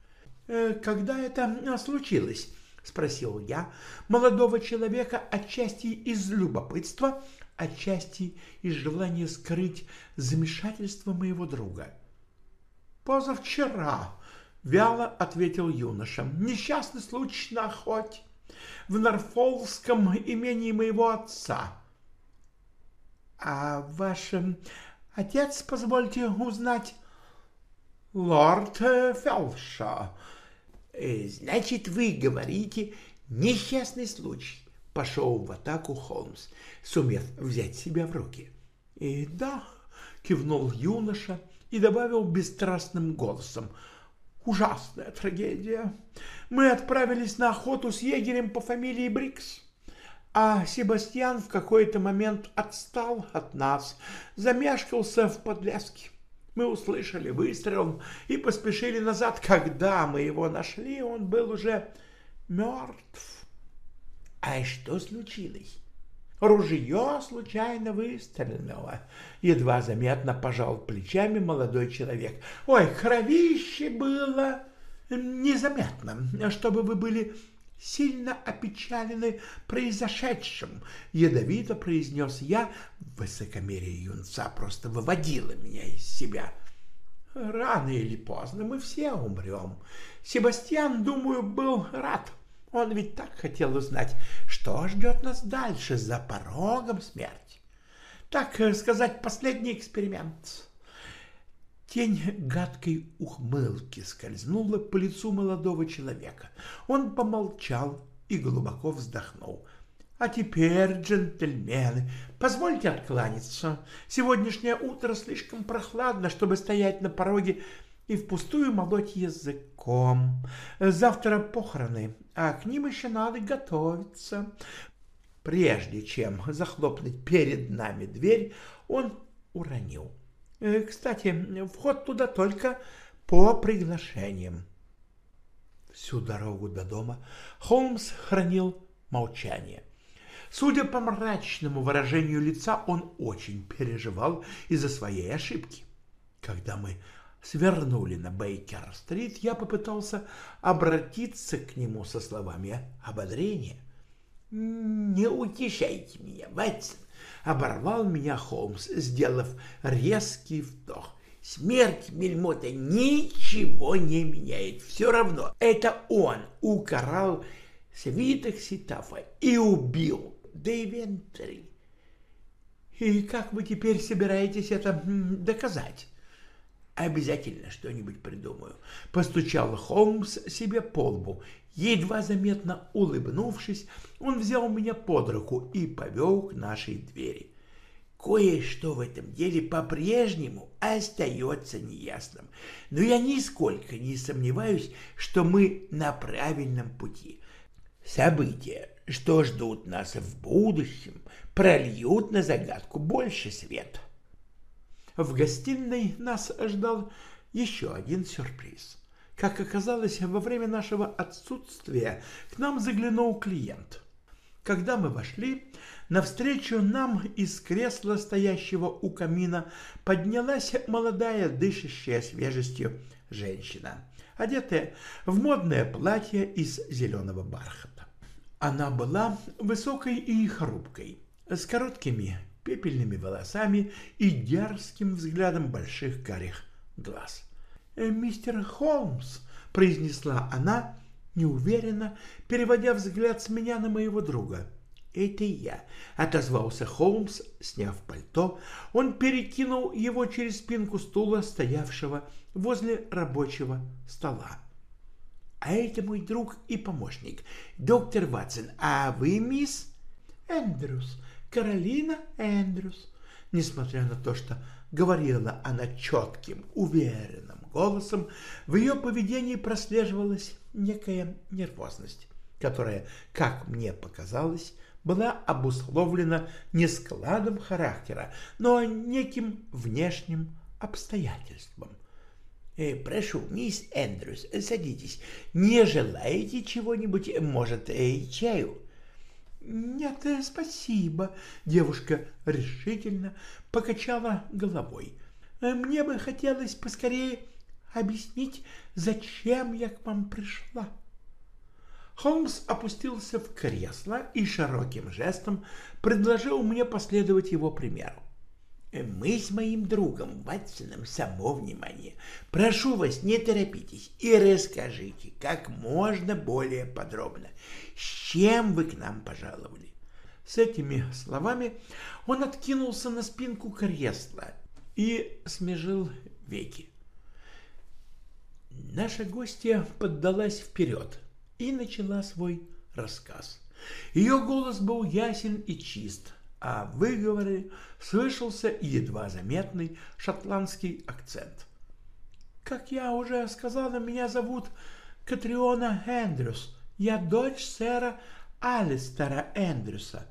«Э, «Когда это случилось?» — спросил я молодого человека отчасти из любопытства, отчасти из желания скрыть замешательство моего друга. «Позавчера», — вяло ответил юноша. «Несчастный случай на охоте в Норфолском имении моего отца». «А ваш отец, позвольте узнать?» «Лорд Фелша». «Значит, вы говорите несчастный случай», — пошел в атаку Холмс, сумев взять себя в руки. «И да», — кивнул юноша и добавил бесстрастным голосом, «ужасная трагедия. Мы отправились на охоту с егерем по фамилии Брикс». А Себастьян в какой-то момент отстал от нас, замешкался в подлеске. Мы услышали выстрел и поспешили назад. Когда мы его нашли, он был уже мертв. А что случилось? Ружье случайно выстрелило. Едва заметно пожал плечами молодой человек. Ой, кровище было незаметно, чтобы вы были сильно опечалены произошедшим, ядовито произнес я. Высокомерие юнца просто выводило меня из себя. Рано или поздно мы все умрем. Себастьян, думаю, был рад. Он ведь так хотел узнать, что ждет нас дальше за порогом смерти. Так сказать, последний эксперимент. Тень гадкой ухмылки скользнула по лицу молодого человека. Он помолчал и глубоко вздохнул. «А теперь, джентльмены, позвольте откланяться. Сегодняшнее утро слишком прохладно, чтобы стоять на пороге и впустую молоть языком. Завтра похороны, а к ним еще надо готовиться». Прежде чем захлопнуть перед нами дверь, он уронил. Э, кстати, вход туда только по приглашениям. Всю дорогу до дома Холмс хранил молчание. Судя по мрачному выражению лица, он очень переживал из-за своей ошибки. Когда мы свернули на Бейкер-стрит, я попытался обратиться к нему со словами ободрения. «Не утешайте меня, Ватсон оборвал меня Холмс, сделав резкий вдох. Смерть Мельмота ничего не меняет. Все равно это он укарал свиток Ситафа и убил Дейвентри. И как вы теперь собираетесь это доказать? Обязательно что-нибудь придумаю. Постучал Холмс себе по лбу Едва заметно улыбнувшись, он взял меня под руку и повел к нашей двери. Кое-что в этом деле по-прежнему остается неясным, но я нисколько не сомневаюсь, что мы на правильном пути. События, что ждут нас в будущем, прольют на загадку больше света. В гостиной нас ждал еще один сюрприз. Как оказалось, во время нашего отсутствия к нам заглянул клиент. Когда мы вошли, навстречу нам из кресла, стоящего у камина, поднялась молодая, дышащая свежестью женщина, одетая в модное платье из зеленого бархата. Она была высокой и хрупкой, с короткими пепельными волосами и дерзким взглядом больших карих глаз. Э, «Мистер Холмс», — произнесла она, неуверенно, переводя взгляд с меня на моего друга. «Это я», — отозвался Холмс, сняв пальто. Он перекинул его через спинку стула, стоявшего возле рабочего стола. «А это мой друг и помощник, доктор Ватсон. А вы, мисс?» «Эндрюс, Каролина Эндрюс». Несмотря на то, что говорила она четким, уверенным голосом, в ее поведении прослеживалась некая нервозность, которая, как мне показалось, была обусловлена не складом характера, но неким внешним обстоятельством. «Э, «Прошу, мисс Эндрюс, садитесь. Не желаете чего-нибудь, может, э, чаю?» «Нет, э, спасибо», — девушка решительно покачала головой. «Мне бы хотелось поскорее объяснить, зачем я к вам пришла. Холмс опустился в кресло и широким жестом предложил мне последовать его примеру. Мы с моим другом Ватсоном само внимание. Прошу вас, не торопитесь и расскажите как можно более подробно, с чем вы к нам пожаловали. С этими словами он откинулся на спинку кресла и смежил веки. Наша гостья поддалась вперед и начала свой рассказ. Ее голос был ясен и чист, а в выговоре слышался едва заметный шотландский акцент. Как я уже сказала, меня зовут Катриона Эндрюс. Я дочь сэра Алистера Эндрюса,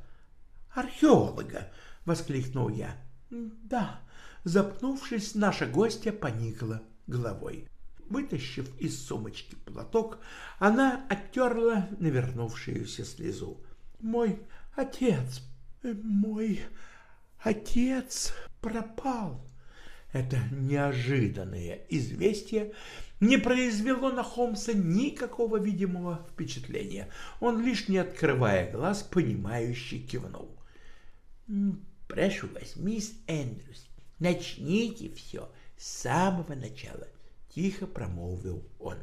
археолога, — воскликнул я. Да, запнувшись, наша гостья поникла головой. Вытащив из сумочки платок, она оттерла навернувшуюся слезу. Мой отец мой отец пропал. Это неожиданное известие не произвело на Холмса никакого видимого впечатления. Он, лишь не открывая глаз, понимающе кивнул. «Прошу вас, мисс Эндрюс, начните все с самого начала», — тихо промолвил он.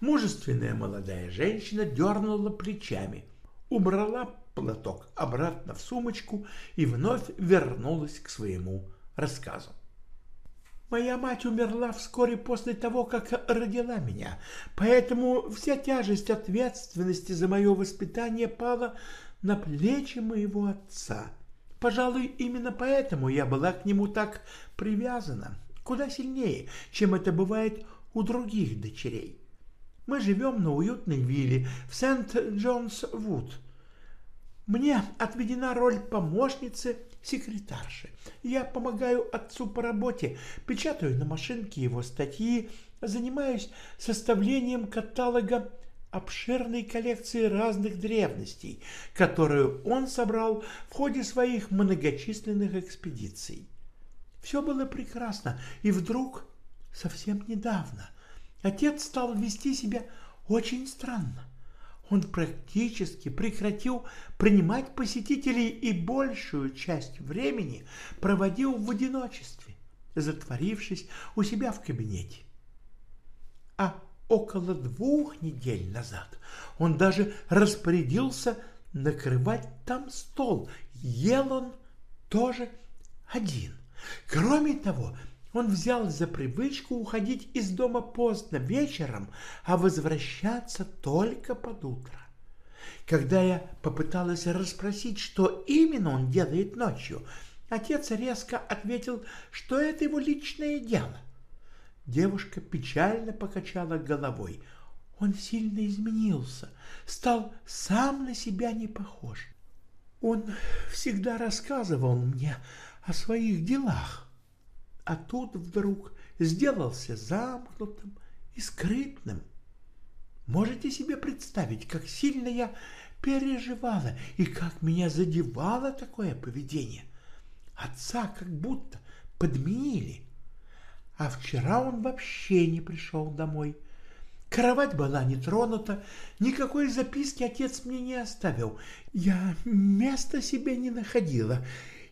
Мужественная молодая женщина дернула плечами, убрала платок обратно в сумочку и вновь вернулась к своему рассказу. Моя мать умерла вскоре после того, как родила меня, поэтому вся тяжесть ответственности за мое воспитание пала на плечи моего отца. Пожалуй, именно поэтому я была к нему так привязана, куда сильнее, чем это бывает у других дочерей. Мы живем на уютной вилле в Сент-Джонс-Вуд, мне отведена роль помощницы-секретарши. Я помогаю отцу по работе, печатаю на машинке его статьи, занимаюсь составлением каталога обширной коллекции разных древностей, которую он собрал в ходе своих многочисленных экспедиций. Все было прекрасно, и вдруг, совсем недавно, отец стал вести себя очень странно он практически прекратил принимать посетителей и большую часть времени проводил в одиночестве, затворившись у себя в кабинете. А около двух недель назад он даже распорядился накрывать там стол. Ел он тоже один. Кроме того, он взял за привычку уходить из дома поздно вечером, а возвращаться только под утро. Когда я попыталась расспросить, что именно он делает ночью, отец резко ответил, что это его личное дело. Девушка печально покачала головой. Он сильно изменился, стал сам на себя не похож. Он всегда рассказывал мне о своих делах а тут вдруг сделался замкнутым и скрытным. Можете себе представить, как сильно я переживала и как меня задевало такое поведение. Отца как будто подменили. А вчера он вообще не пришел домой. Кровать была не тронута, никакой записки отец мне не оставил. Я места себе не находила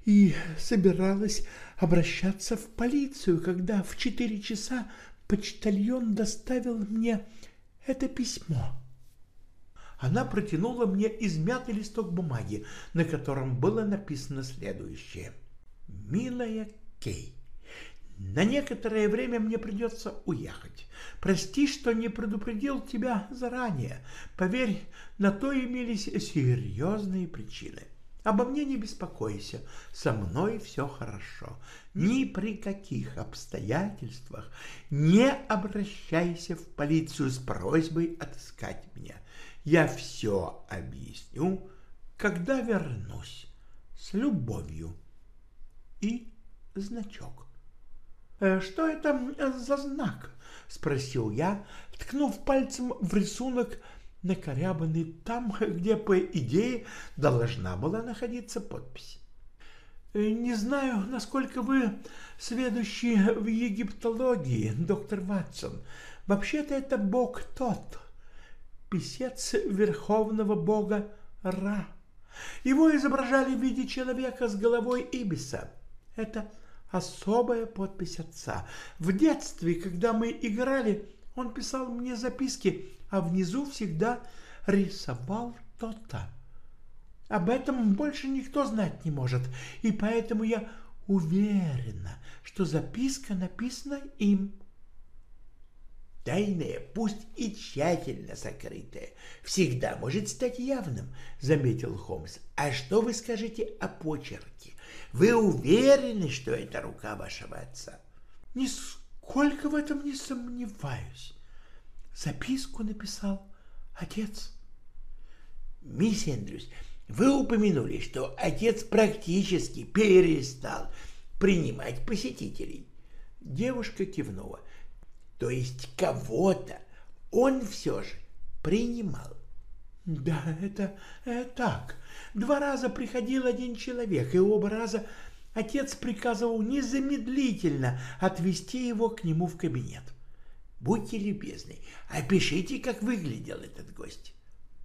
и собиралась обращаться в полицию, когда в четыре часа почтальон доставил мне это письмо. Она протянула мне измятый листок бумаги, на котором было написано следующее. «Милая Кей, на некоторое время мне придется уехать. Прости, что не предупредил тебя заранее. Поверь, на то имелись серьезные причины. Обо мне не беспокойся, со мной все хорошо. Ни при каких обстоятельствах не обращайся в полицию с просьбой отыскать меня. Я все объясню, когда вернусь. С любовью. И значок. «Э, «Что это за знак?» — спросил я, ткнув пальцем в рисунок накорябанный там, где, по идее, должна была находиться подпись. Э, «Не знаю, насколько вы сведущи в египтологии, доктор Ватсон. Вообще-то это бог тот, писец верховного бога Ра. Его изображали в виде человека с головой Ибиса. Это особая подпись отца. В детстве, когда мы играли, он писал мне записки, а внизу всегда рисовал то-то. Об этом больше никто знать не может, и поэтому я уверена, что записка написана им. Тайное, пусть и тщательно сокрытое, всегда может стать явным, заметил Холмс. А что вы скажете о почерке? Вы уверены, что это рука вашего отца? Нисколько в этом не сомневаюсь. Записку написал отец. Мисс Эндрюс, вы упомянули, что отец практически перестал принимать посетителей. Девушка кивнула. То есть кого-то он все же принимал. Да, это, это так. Два раза приходил один человек, и оба раза отец приказывал незамедлительно отвезти его к нему в кабинет. Будьте любезны, опишите, как выглядел этот гость.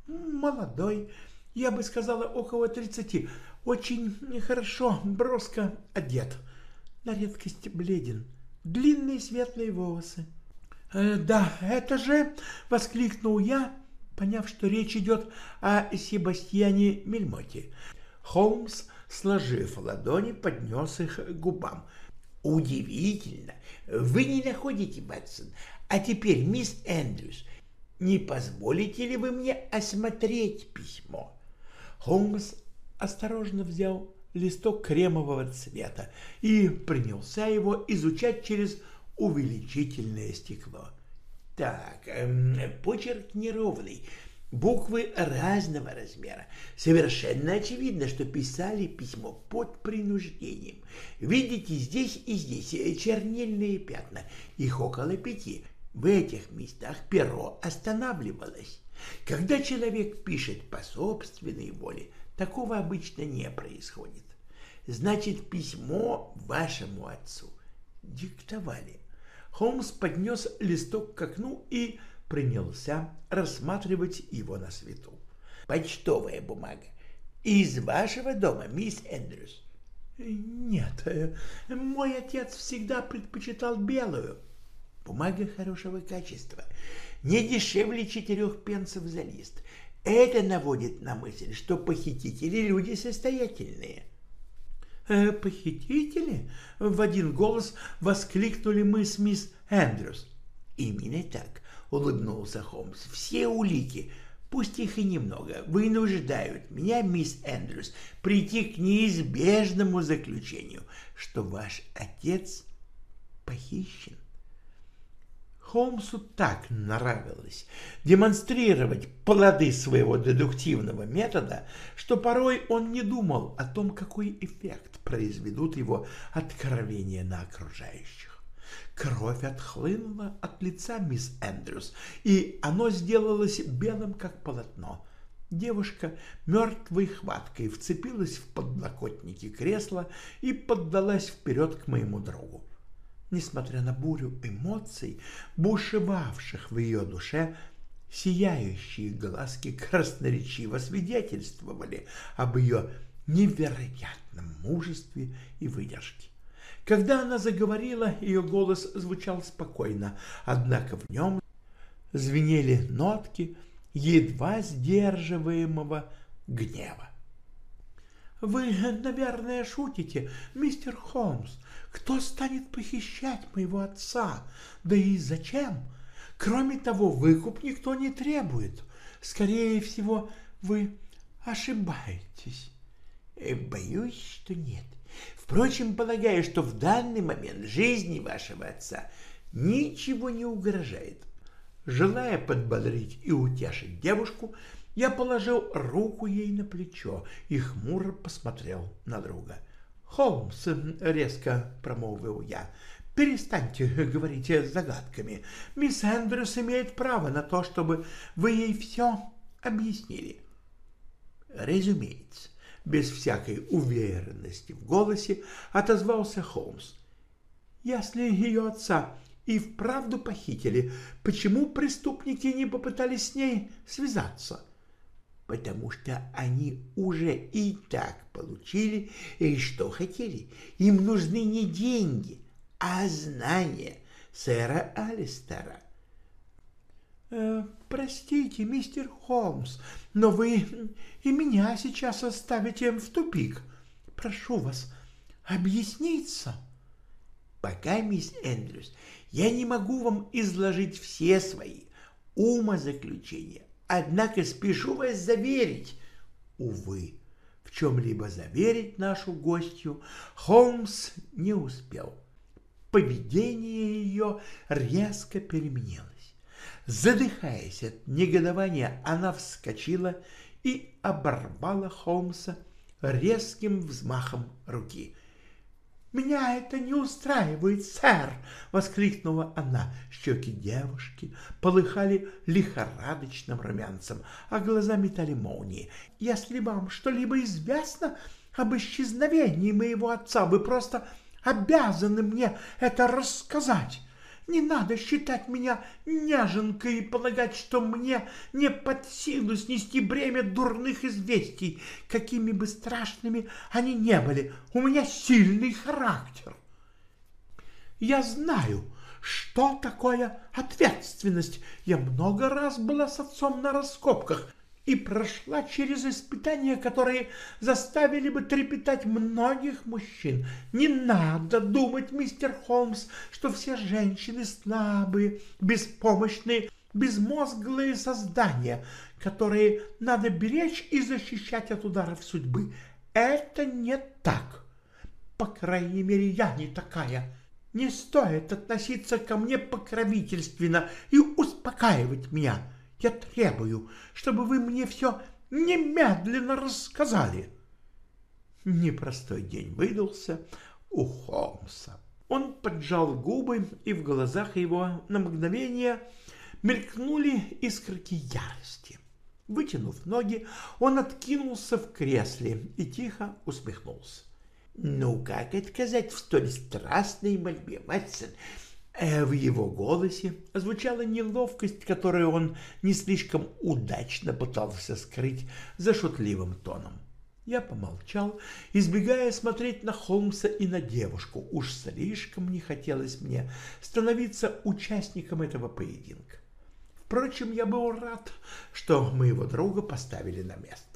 Молодой, я бы сказала, около тридцати, очень хорошо, броско одет, на редкость бледен, длинные светлые волосы. «Э, «Да, это же!» — воскликнул я, поняв, что речь идет о Себастьяне Мельмоте. Холмс, сложив ладони, поднес их к губам. «Удивительно! Вы не находите, Батсон? А теперь, мисс Эндрюс, не позволите ли вы мне осмотреть письмо?» Холмс осторожно взял листок кремового цвета и принялся его изучать через увеличительное стекло. Так, эм, почерк неровный, буквы разного размера. Совершенно очевидно, что писали письмо под принуждением. Видите, здесь и здесь чернильные пятна, их около пяти. В этих местах перо останавливалось. Когда человек пишет по собственной воле, такого обычно не происходит. Значит, письмо вашему отцу диктовали. Холмс поднес листок к окну и принялся рассматривать его на свету. «Почтовая бумага. Из вашего дома, мисс Эндрюс?» «Нет, э, мой отец всегда предпочитал белую. Бумага хорошего качества, не дешевле четырех пенсов за лист. Это наводит на мысль, что похитители люди состоятельные. «Э, «Похитители?» — в один голос воскликнули мы с мисс Эндрюс. «Именно так», — улыбнулся Холмс. «Все улики, пусть их и немного, вынуждают меня, мисс Эндрюс, прийти к неизбежному заключению, что ваш отец похищен». Холмсу так нравилось демонстрировать плоды своего дедуктивного метода, что порой он не думал о том, какой эффект произведут его откровения на окружающих. Кровь отхлынула от лица мисс Эндрюс, и оно сделалось белым, как полотно. Девушка мертвой хваткой вцепилась в подлокотники кресла и поддалась вперед к моему другу. Несмотря на бурю эмоций, бушевавших в ее душе, сияющие глазки красноречиво свидетельствовали об ее невероятном мужестве и выдержке. Когда она заговорила, ее голос звучал спокойно, однако в нем звенели нотки едва сдерживаемого гнева. «Вы, наверное, шутите, мистер Холмс. Кто станет похищать моего отца? Да и зачем? Кроме того, выкуп никто не требует. Скорее всего, вы ошибаетесь». «Боюсь, что нет. Впрочем, полагаю, что в данный момент жизни вашего отца ничего не угрожает». Желая подбодрить и утешить девушку, я положил руку ей на плечо и хмуро посмотрел на друга. «Холмс», — резко промолвил я, — «перестаньте говорить загадками. Мисс Эндрюс имеет право на то, чтобы вы ей все объяснили». «Разумеется», — без всякой уверенности в голосе отозвался Холмс. «Если ее отца и вправду похитили, почему преступники не попытались с ней связаться?» потому что они уже и так получили, и что хотели. Им нужны не деньги, а знания сэра Алистера. Э, «Простите, мистер Холмс, но вы и меня сейчас оставите в тупик. Прошу вас объясниться». «Пока, мисс Эндрюс, я не могу вам изложить все свои умозаключения, однако спешу вас заверить, увы, в чем-либо заверить нашу гостью Холмс не успел. Поведение ее резко переменилось. Задыхаясь от негодования, она вскочила и оборвала Холмса резким взмахом руки. «Меня это не устраивает, сэр!» — воскликнула она. Щеки девушки полыхали лихорадочным румянцем, а глаза метали молнии. «Если вам что-либо известно об исчезновении моего отца, вы просто обязаны мне это рассказать!» Не надо считать меня няженкой и полагать, что мне не под силу снести бремя дурных известий, какими бы страшными они не были. У меня сильный характер. Я знаю, что такое ответственность. Я много раз была с отцом на раскопках и прошла через испытания, которые заставили бы трепетать многих мужчин. Не надо думать, мистер Холмс, что все женщины слабые, беспомощные, безмозглые создания, которые надо беречь и защищать от ударов судьбы. Это не так. По крайней мере, я не такая. Не стоит относиться ко мне покровительственно и успокаивать меня. Я требую, чтобы вы мне все немедленно рассказали. Непростой день выдался у Холмса. Он поджал губы, и в глазах его на мгновение мелькнули искорки ярости. Вытянув ноги, он откинулся в кресле и тихо усмехнулся. «Ну, как отказать в столь страстной мольбе, Мэтсон? Э, в его голосе звучала неловкость, которую он не слишком удачно пытался скрыть за шутливым тоном. Я помолчал, избегая смотреть на Холмса и на девушку. Уж слишком не хотелось мне становиться участником этого поединка. Впрочем, я был рад, что моего друга поставили на место.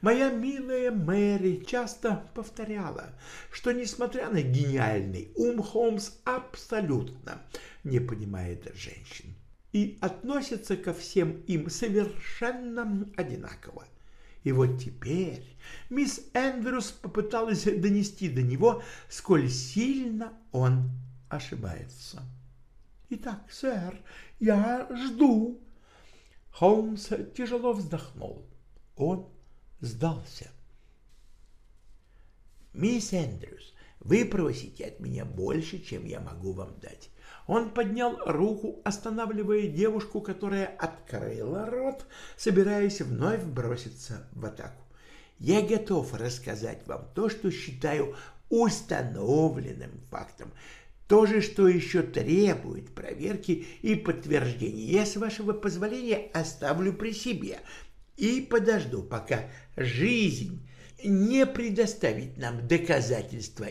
Моя милая Мэри часто повторяла, что, несмотря на гениальный ум, Холмс абсолютно не понимает женщин и относится ко всем им совершенно одинаково. И вот теперь мисс Эндрюс попыталась донести до него, сколь сильно он ошибается. «Итак, сэр, я жду». Холмс тяжело вздохнул. Он сдался. «Мисс Эндрюс, вы просите от меня больше, чем я могу вам дать». Он поднял руку, останавливая девушку, которая открыла рот, собираясь вновь броситься в атаку. «Я готов рассказать вам то, что считаю установленным фактом, то же, что еще требует проверки и подтверждения. Я, с вашего позволения, оставлю при себе и подожду, пока жизнь не предоставит нам доказательства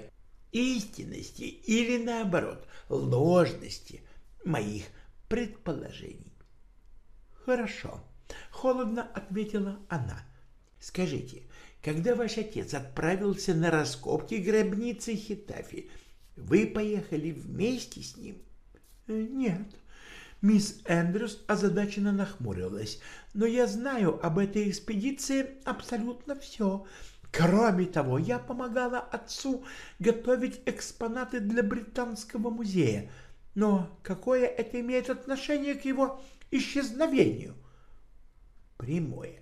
истинности или, наоборот, ложности моих предположений. Хорошо, холодно ответила она. Скажите, когда ваш отец отправился на раскопки гробницы Хитафи, вы поехали вместе с ним? Нет, Мисс Эндрюс озадаченно нахмурилась. «Но я знаю об этой экспедиции абсолютно все. Кроме того, я помогала отцу готовить экспонаты для Британского музея. Но какое это имеет отношение к его исчезновению?» «Прямое.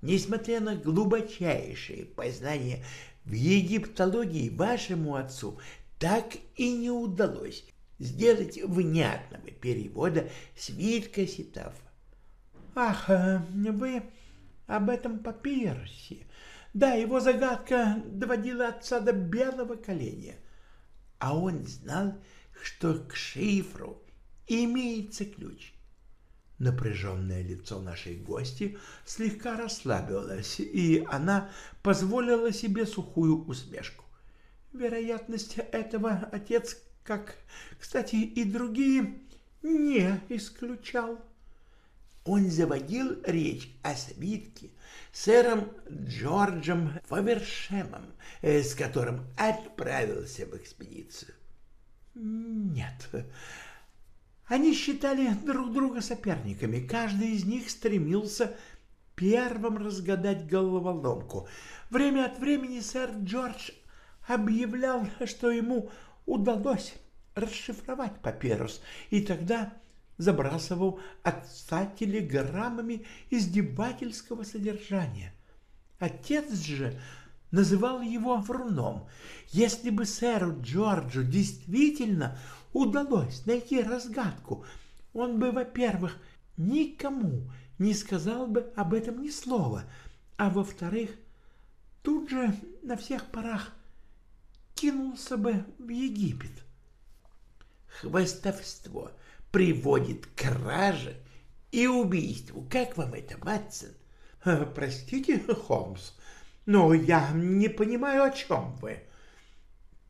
Несмотря на глубочайшие познания в египтологии, вашему отцу так и не удалось сделать внятного перевода свитка Ситафа. Ах, вы об этом папирусе. Да, его загадка доводила отца до белого коленя. А он знал, что к шифру имеется ключ. Напряженное лицо нашей гости слегка расслабилось, и она позволила себе сухую усмешку. Вероятность этого отец, как, кстати, и другие, не исключал. Он заводил речь о свитке сэром Джорджем Фавершемом, э, с которым отправился в экспедицию. Нет, они считали друг друга соперниками. Каждый из них стремился первым разгадать головоломку. Время от времени сэр Джордж объявлял, что ему удалось расшифровать папирус, и тогда забрасывал отца телеграммами издевательского содержания. Отец же называл его вруном. Если бы сэру Джорджу действительно удалось найти разгадку, он бы, во-первых, никому не сказал бы об этом ни слова, а во-вторых, тут же на всех парах кинулся бы в Египет. Хвостовство приводит к краже и убийству. Как вам это, Ватсон? Простите, Холмс, но я не понимаю, о чем вы.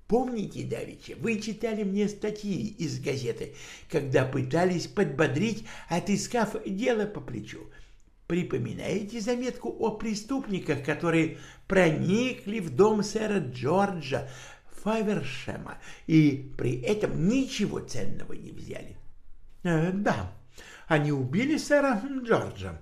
Помните, Давича, вы читали мне статьи из газеты, когда пытались подбодрить, отыскав дело по плечу. Припоминаете заметку о преступниках, которые проникли в дом сэра Джорджа Фавершема и при этом ничего ценного не взяли? Э, да, они убили сэра Джорджа.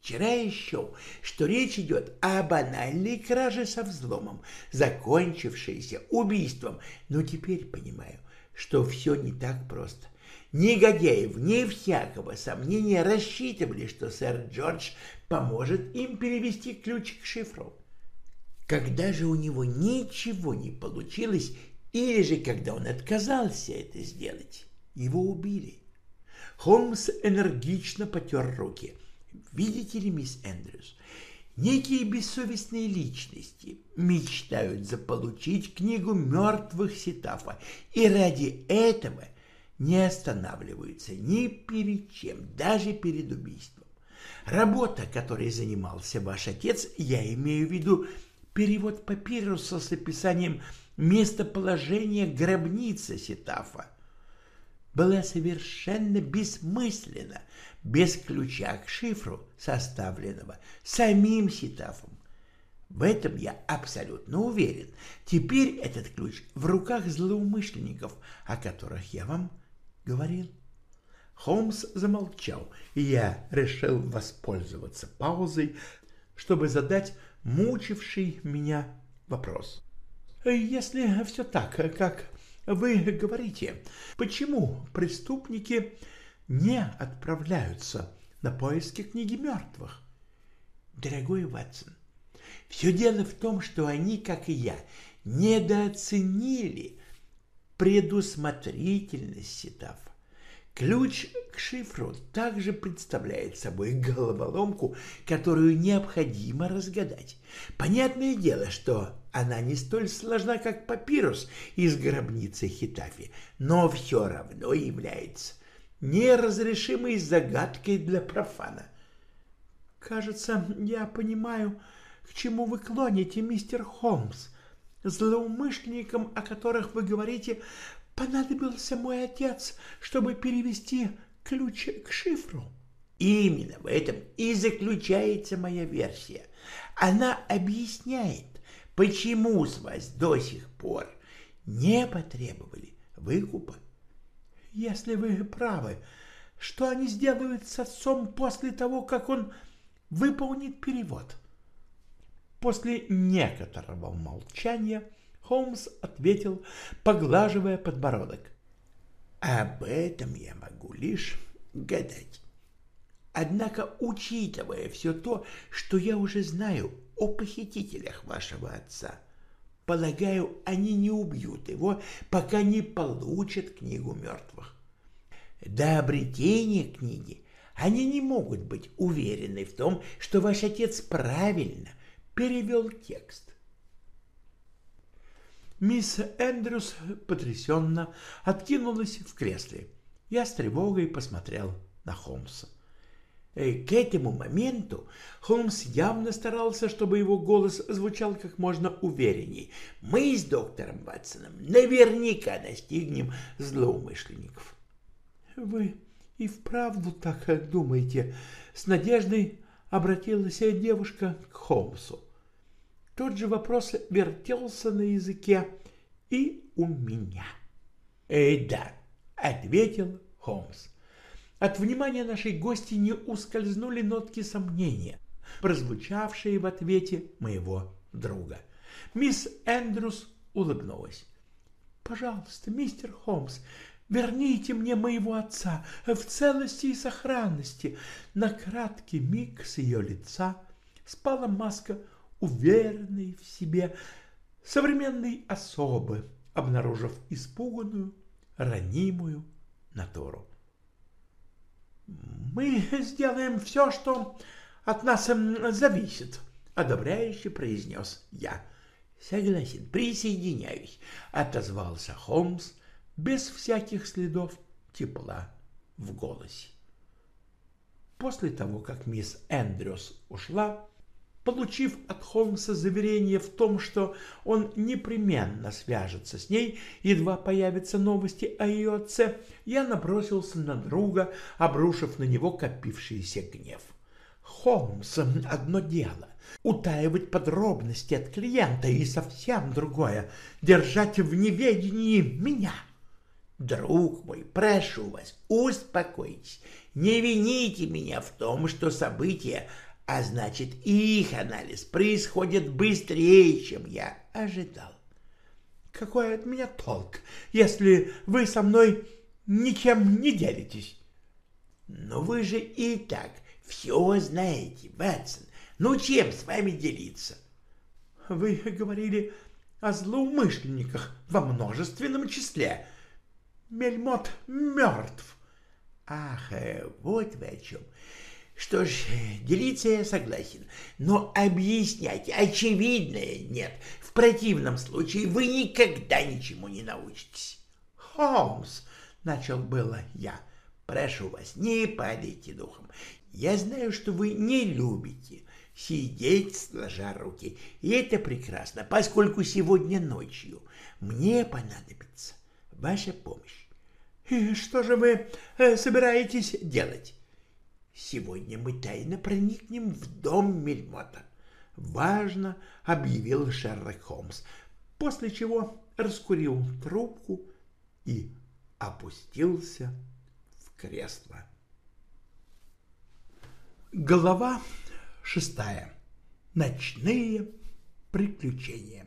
Вчера еще, что речь идет о банальной краже со взломом, закончившейся убийством, но теперь понимаю, что все не так просто. Негодяи, вне всякого сомнения, рассчитывали, что сэр Джордж поможет им перевести ключ к шифру. Когда же у него ничего не получилось, или же когда он отказался это сделать, его убили. Холмс энергично потер руки. Видите ли, мисс Эндрюс, некие бессовестные личности мечтают заполучить книгу мертвых Ситафа, и ради этого не останавливаются ни перед чем, даже перед убийством. Работа, которой занимался ваш отец, я имею в виду перевод папируса с описанием местоположения гробницы Ситафа, была совершенно бессмысленна без ключа к шифру, составленного самим Ситафом. В этом я абсолютно уверен. Теперь этот ключ в руках злоумышленников, о которых я вам говорил. Холмс замолчал, и я решил воспользоваться паузой, чтобы задать мучивший меня вопрос. Если все так, как вы говорите, почему преступники не отправляются на поиски книги мертвых? Дорогой Ватсон, все дело в том, что они, как и я, недооценили предусмотрительность Ситафа. Ключ к шифру также представляет собой головоломку, которую необходимо разгадать. Понятное дело, что она не столь сложна, как папирус из гробницы Хитафи, но все равно является неразрешимой загадкой для профана. Кажется, я понимаю, к чему вы клоните, мистер Холмс. Злоумышленникам, о которых вы говорите, понадобился мой отец, чтобы перевести ключ к шифру. Именно в этом и заключается моя версия. Она объясняет, почему с вас до сих пор не потребовали выкупа. Если вы правы, что они сделают с отцом после того, как он выполнит перевод? После некоторого молчания Холмс ответил, поглаживая подбородок. Об этом я могу лишь гадать. Однако, учитывая все то, что я уже знаю о похитителях вашего отца, полагаю, они не убьют его, пока не получат книгу мертвых. До обретения книги они не могут быть уверены в том, что ваш отец правильно перевел текст. Мисс Эндрюс потрясенно откинулась в кресле. Я с тревогой посмотрел на Холмса. Э, к этому моменту Холмс явно старался, чтобы его голос звучал как можно уверенней. Мы с доктором Ватсоном наверняка достигнем злоумышленников. Вы и вправду так думаете? С надеждой обратилась девушка к Холмсу. Тот же вопрос вертелся на языке и у меня. «Э, да», — ответил Холмс. От внимания нашей гости не ускользнули нотки сомнения, прозвучавшие в ответе моего друга. Мисс Эндрюс улыбнулась. «Пожалуйста, мистер Холмс, верните мне моего отца в целости и сохранности». На краткий миг с ее лица спала маска уверенной в себе современной особы, обнаружив испуганную, ранимую натуру. «Мы сделаем все, что от нас эм, зависит», — одобряюще произнес я. «Согласен, присоединяюсь», — отозвался Холмс без всяких следов тепла в голосе. После того, как мисс Эндрюс ушла, Получив от Холмса заверение в том, что он непременно свяжется с ней, едва появятся новости о ее отце, я набросился на друга, обрушив на него копившийся гнев. Холмс — одно дело — утаивать подробности от клиента, и совсем другое — держать в неведении меня. Друг мой, прошу вас, успокойтесь, не вините меня в том, что события а значит, их анализ происходит быстрее, чем я ожидал. Какой от меня толк, если вы со мной ничем не делитесь? Но вы же и так все знаете, Ватсон. Ну, чем с вами делиться? Вы говорили о злоумышленниках во множественном числе. Мельмот мертв. Ах, э, вот вы о чем. Что ж, делиться я согласен, но объяснять очевидное нет. В противном случае вы никогда ничему не научитесь. Холмс, начал было я, прошу вас, не падайте духом. Я знаю, что вы не любите сидеть сложа руки, и это прекрасно, поскольку сегодня ночью мне понадобится ваша помощь. И что же вы э, собираетесь делать? Сегодня мы тайно проникнем в дом Мельмота. Важно, объявил Шерлок Холмс, после чего раскурил трубку и опустился в кресло. Глава шестая. Ночные приключения.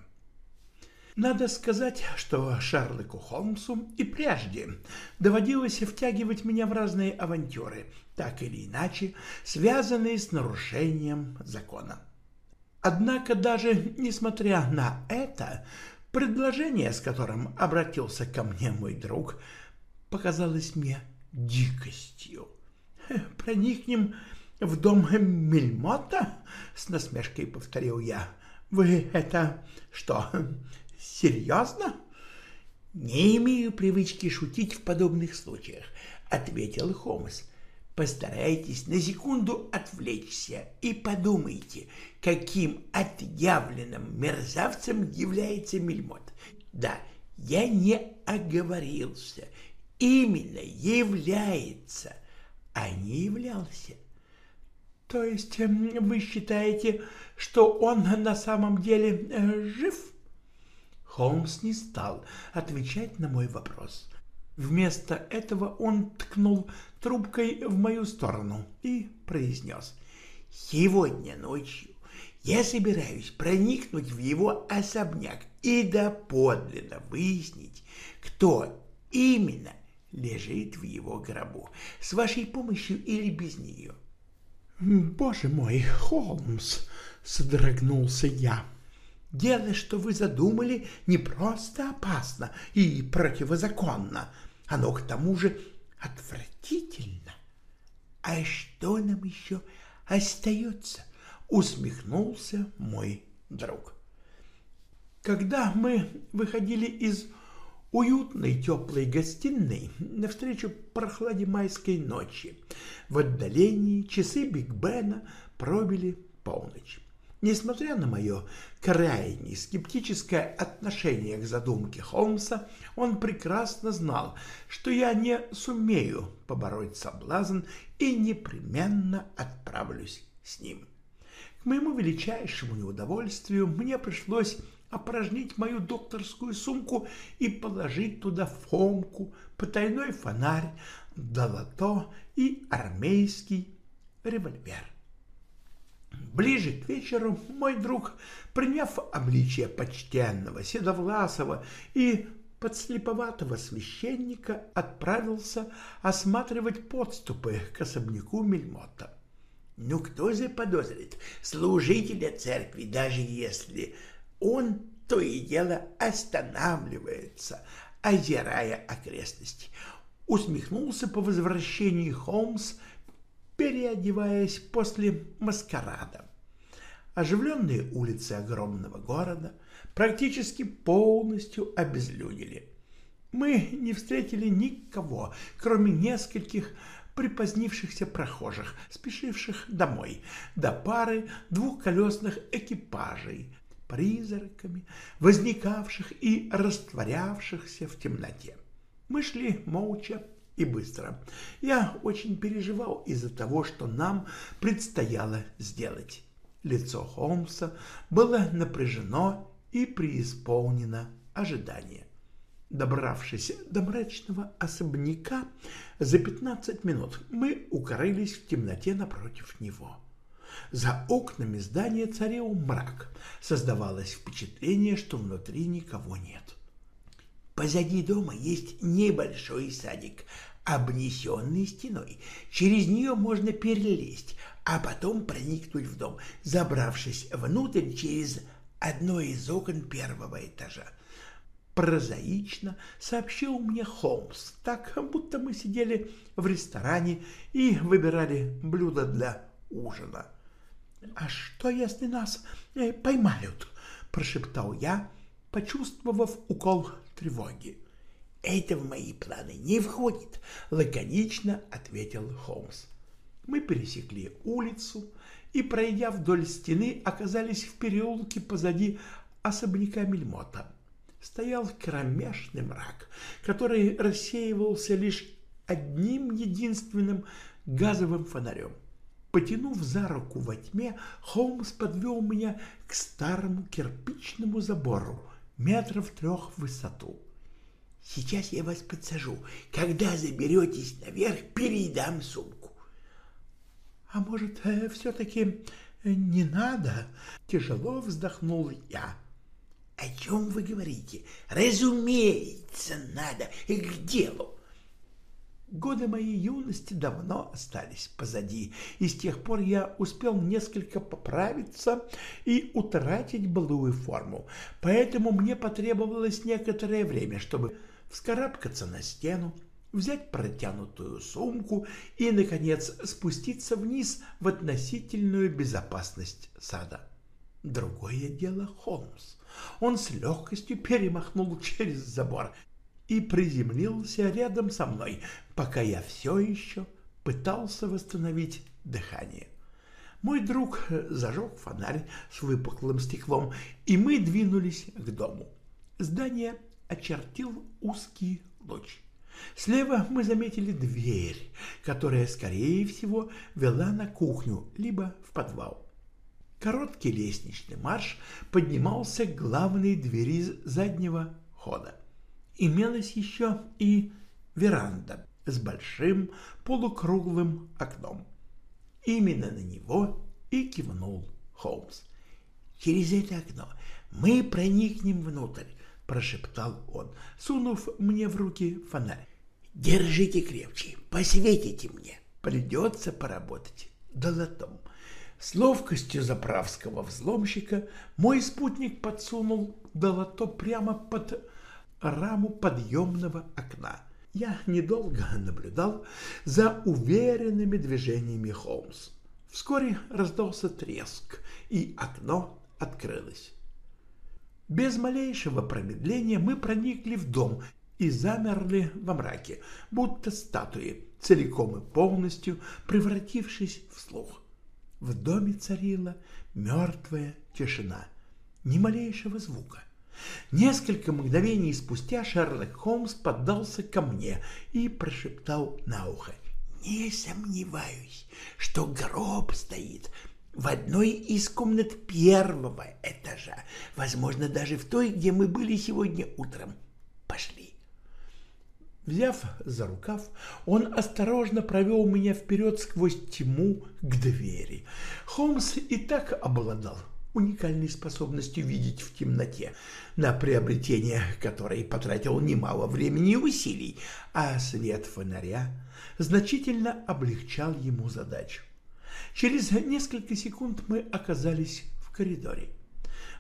Надо сказать, что Шерлоку Холмсу и прежде доводилось втягивать меня в разные авантюры, так или иначе связанные с нарушением закона. Однако даже несмотря на это, предложение, с которым обратился ко мне мой друг, показалось мне дикостью. «Проникнем в дом Мельмота?» — с насмешкой повторил я. «Вы это что, Серьезно? Не имею привычки шутить в подобных случаях, ответил Холмс. Постарайтесь на секунду отвлечься и подумайте, каким отъявленным мерзавцем является Мельмот. Да, я не оговорился. Именно является, а не являлся. То есть эм, вы считаете, что он на самом деле э, жив? Холмс не стал отвечать на мой вопрос. Вместо этого он ткнул трубкой в мою сторону и произнес. «Сегодня ночью я собираюсь проникнуть в его особняк и доподлинно выяснить, кто именно лежит в его гробу, с вашей помощью или без нее». «Боже мой, Холмс!» — содрогнулся я. Дело, что вы задумали, не просто опасно и противозаконно, оно к тому же отвратительно. А что нам еще остается? Усмехнулся мой друг. Когда мы выходили из уютной теплой гостиной навстречу прохладе майской ночи. В отдалении часы Биг Бена пробили полночь. Несмотря на мое крайне скептическое отношение к задумке Холмса, он прекрасно знал, что я не сумею побороть соблазн и непременно отправлюсь с ним. К моему величайшему неудовольствию мне пришлось опорожнить мою докторскую сумку и положить туда фомку, потайной фонарь, долото и армейский револьвер. Ближе к вечеру мой друг, приняв обличие почтенного, седовласого и подслеповатого священника, отправился осматривать подступы к особняку Мельмота. Ну кто заподозрит служителя церкви, даже если он то и дело останавливается, озирая окрестности. Усмехнулся по возвращении Холмс, переодеваясь после маскарада. Оживленные улицы огромного города практически полностью обезлюдили. Мы не встретили никого, кроме нескольких припозднившихся прохожих, спешивших домой, до пары двухколесных экипажей, призраками, возникавших и растворявшихся в темноте. Мы шли молча и быстро. Я очень переживал из-за того, что нам предстояло сделать. Лицо Холмса было напряжено и преисполнено ожидания. Добравшись до мрачного особняка, за пятнадцать минут мы укрылись в темноте напротив него. За окнами здания царил мрак. Создавалось впечатление, что внутри никого нет. Позади дома есть небольшой садик, обнесенный стеной. Через нее можно перелезть, а потом проникнуть в дом, забравшись внутрь через одно из окон первого этажа. Прозаично сообщил мне Холмс, так будто мы сидели в ресторане и выбирали блюдо для ужина. «А что, если нас э, поймают?» — прошептал я, почувствовав укол тревоги. «Это в мои планы не входит», — лаконично ответил Холмс. Мы пересекли улицу и, пройдя вдоль стены, оказались в переулке позади особняка Мельмота. Стоял кромешный мрак, который рассеивался лишь одним единственным газовым фонарем — Потянув за руку во тьме, Холмс подвел меня к старому кирпичному забору, метров трех в высоту. «Сейчас я вас подсажу. Когда заберетесь наверх, передам сумку». «А может, э, все-таки э, не надо?» — тяжело вздохнул я. «О чем вы говорите? Разумеется, надо. К делу. Годы моей юности давно остались позади, и с тех пор я успел несколько поправиться и утратить былую форму, поэтому мне потребовалось некоторое время, чтобы вскарабкаться на стену, взять протянутую сумку и, наконец, спуститься вниз в относительную безопасность сада. Другое дело Холмс. Он с легкостью перемахнул через забор и приземлился рядом со мной, пока я все еще пытался восстановить дыхание. Мой друг зажег фонарь с выпуклым стеклом, и мы двинулись к дому. Здание очертил узкий луч. Слева мы заметили дверь, которая, скорее всего, вела на кухню, либо в подвал. Короткий лестничный марш поднимался к главной двери заднего хода имелась еще и веранда с большим полукруглым окном. Именно на него и кивнул Холмс. «Через это окно мы проникнем внутрь», — прошептал он, сунув мне в руки фонарь. «Держите крепче, посветите мне. Придется поработать долотом». С ловкостью заправского взломщика мой спутник подсунул долото прямо под раму подъемного окна. Я недолго наблюдал за уверенными движениями Холмс. Вскоре раздался треск, и окно открылось. Без малейшего промедления мы проникли в дом и замерли во мраке, будто статуи, целиком и полностью превратившись в слух. В доме царила мертвая тишина, ни малейшего звука. Несколько мгновений спустя Шерлок Холмс поддался ко мне и прошептал на ухо. «Не сомневаюсь, что гроб стоит в одной из комнат первого этажа, возможно, даже в той, где мы были сегодня утром. Пошли». Взяв за рукав, он осторожно провел меня вперед сквозь тьму к двери. Холмс и так обладал уникальной способностью видеть в темноте, на приобретение которой потратил немало времени и усилий, а свет фонаря значительно облегчал ему задачу. Через несколько секунд мы оказались в коридоре.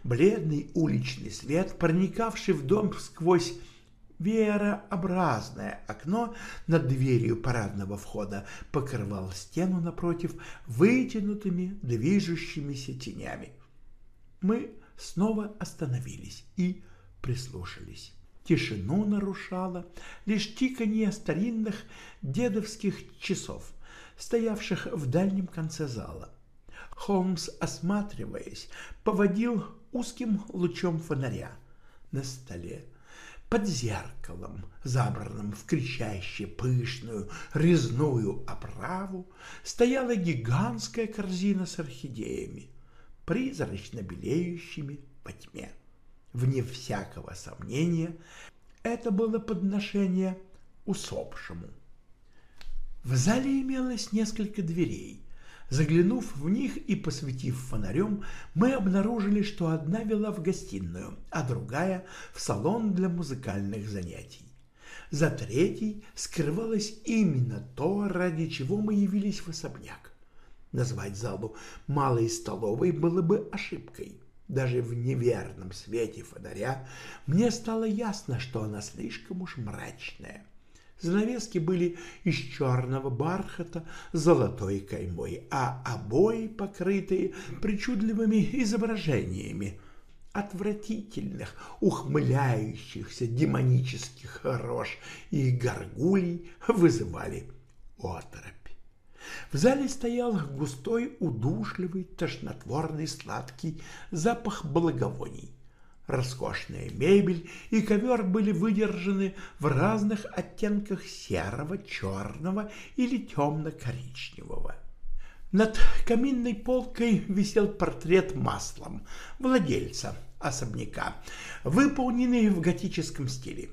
Бледный уличный свет, проникавший в дом сквозь веерообразное окно над дверью парадного входа покрывал стену напротив вытянутыми движущимися тенями. Мы снова остановились и прислушались. Тишину нарушало лишь тиканье старинных дедовских часов, стоявших в дальнем конце зала. Холмс, осматриваясь, поводил узким лучом фонаря на столе. Под зеркалом, забранным в кричаще пышную резную оправу, стояла гигантская корзина с орхидеями призрачно белеющими во тьме. Вне всякого сомнения, это было подношение усопшему. В зале имелось несколько дверей. Заглянув в них и посветив фонарем, мы обнаружили, что одна вела в гостиную, а другая — в салон для музыкальных занятий. За третьей скрывалось именно то, ради чего мы явились в особняк. Назвать залу малой столовой было бы ошибкой. Даже в неверном свете фонаря мне стало ясно, что она слишком уж мрачная. Занавески были из черного бархата с золотой каймой, а обои покрытые причудливыми изображениями отвратительных, ухмыляющихся демонических рож и горгулей вызывали оторопь. В зале стоял густой, удушливый, тошнотворный, сладкий запах благовоний. Роскошная мебель и ковер были выдержаны в разных оттенках серого, черного или темно-коричневого. Над каминной полкой висел портрет маслом владельца особняка, выполненный в готическом стиле.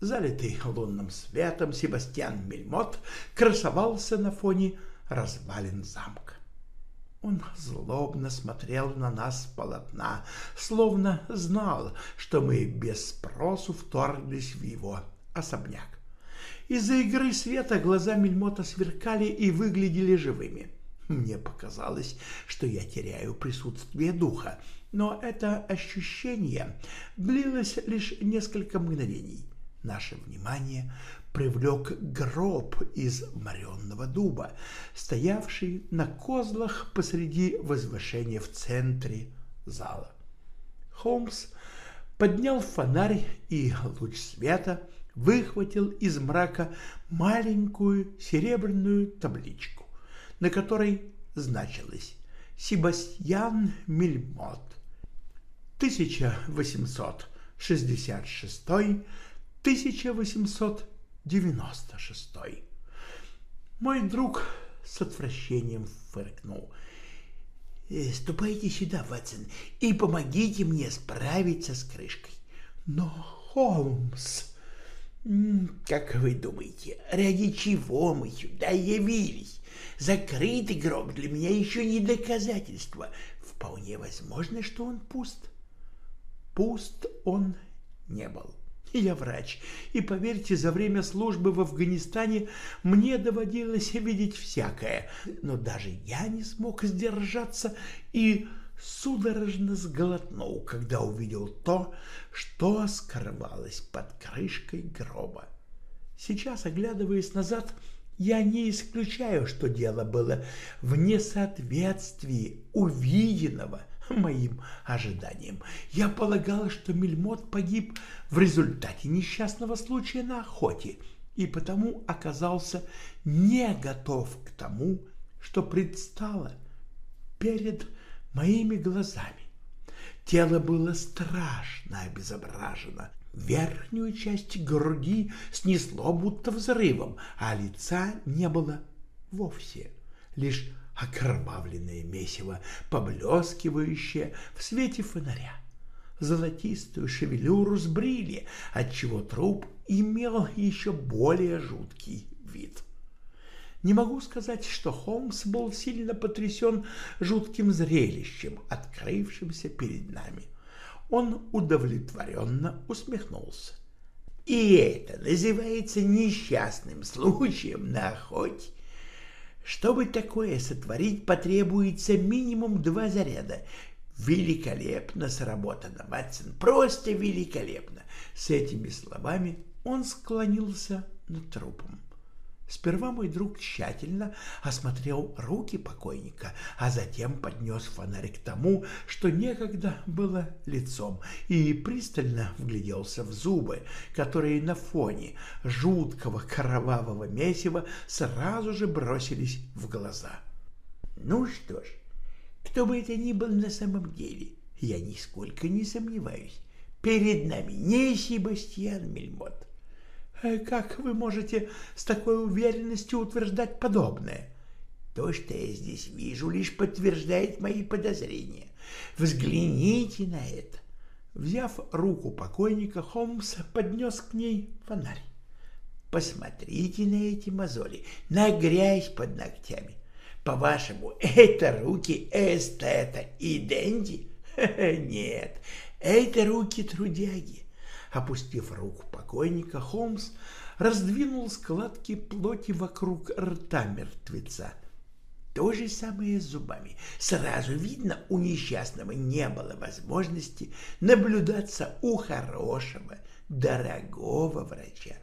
Залитый лунным светом, Себастьян Мельмот красовался на фоне развалин замка. Он злобно смотрел на нас с полотна, словно знал, что мы без спросу вторглись в его особняк. Из-за игры света глаза Мельмота сверкали и выглядели живыми. Мне показалось, что я теряю присутствие духа, но это ощущение длилось лишь несколько мгновений. Наше внимание привлек гроб из моренного дуба, стоявший на козлах посреди возвышения в центре зала. Холмс поднял фонарь, и луч света выхватил из мрака маленькую серебряную табличку, на которой значилось «Себастьян Мельмот, 1866-1800 96-й. Мой друг с отвращением фыркнул. «Э, «Ступайте сюда, Ватсон, и помогите мне справиться с крышкой». «Но, Холмс, как вы думаете, ради чего мы сюда явились? Закрытый гроб для меня еще не доказательство. Вполне возможно, что он пуст». Пуст он не был. Я врач, и поверьте, за время службы в Афганистане мне доводилось видеть всякое, но даже я не смог сдержаться и судорожно сглотнул, когда увидел то, что скрывалось под крышкой гроба. Сейчас, оглядываясь назад, я не исключаю, что дело было в несоответствии увиденного моим ожиданиям. Я полагал, что Мельмот погиб в результате несчастного случая на охоте и потому оказался не готов к тому, что предстало перед моими глазами. Тело было страшно обезображено. Верхнюю часть груди снесло будто взрывом, а лица не было вовсе. Лишь окровавленное месиво, поблескивающее в свете фонаря. Золотистую шевелюру сбрили, отчего труп имел еще более жуткий вид. Не могу сказать, что Холмс был сильно потрясен жутким зрелищем, открывшимся перед нами. Он удовлетворенно усмехнулся. И это называется несчастным случаем на охоте. Чтобы такое сотворить, потребуется минимум два заряда. Великолепно сработано, Матсон, просто великолепно. С этими словами он склонился над трупом. Сперва мой друг тщательно осмотрел руки покойника, а затем поднес фонарь к тому, что некогда было лицом, и пристально вгляделся в зубы, которые на фоне жуткого кровавого месива сразу же бросились в глаза. Ну что ж, кто бы это ни был на самом деле, я нисколько не сомневаюсь, перед нами не Себастьян Мельмот, как вы можете с такой уверенностью утверждать подобное? То, что я здесь вижу, лишь подтверждает мои подозрения. Взгляните на это. Взяв руку покойника, Холмс поднес к ней фонарь. Посмотрите на эти мозоли, на грязь под ногтями. По-вашему, это руки эстета и Дэнди? Нет, это руки трудяги. Опустив руку покойника, Холмс раздвинул складки плоти вокруг рта мертвеца. То же самое с зубами. Сразу видно, у несчастного не было возможности наблюдаться у хорошего, дорогого врача.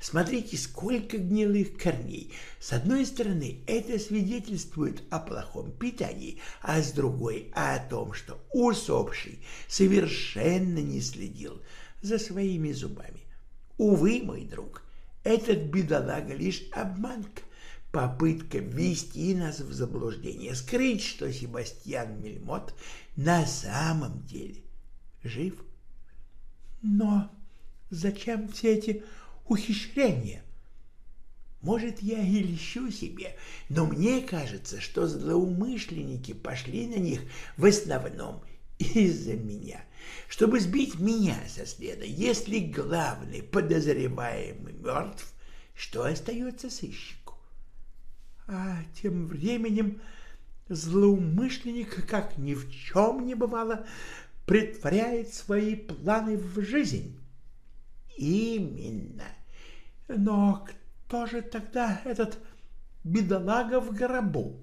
Смотрите, сколько гнилых корней. С одной стороны, это свидетельствует о плохом питании, а с другой — о том, что усопший совершенно не следил за своими зубами. Увы, мой друг, этот бедолага лишь обманка, попытка ввести нас в заблуждение, скрыть, что Себастьян Мельмот на самом деле жив. Но зачем все эти ухищрения? Может, я и льщу себе, но мне кажется, что злоумышленники пошли на них в основном из-за меня чтобы сбить меня со следа. Если главный подозреваемый мертв, что остается сыщику? А тем временем злоумышленник, как ни в чем не бывало, притворяет свои планы в жизнь. Именно. Но кто же тогда этот бедолага в гробу?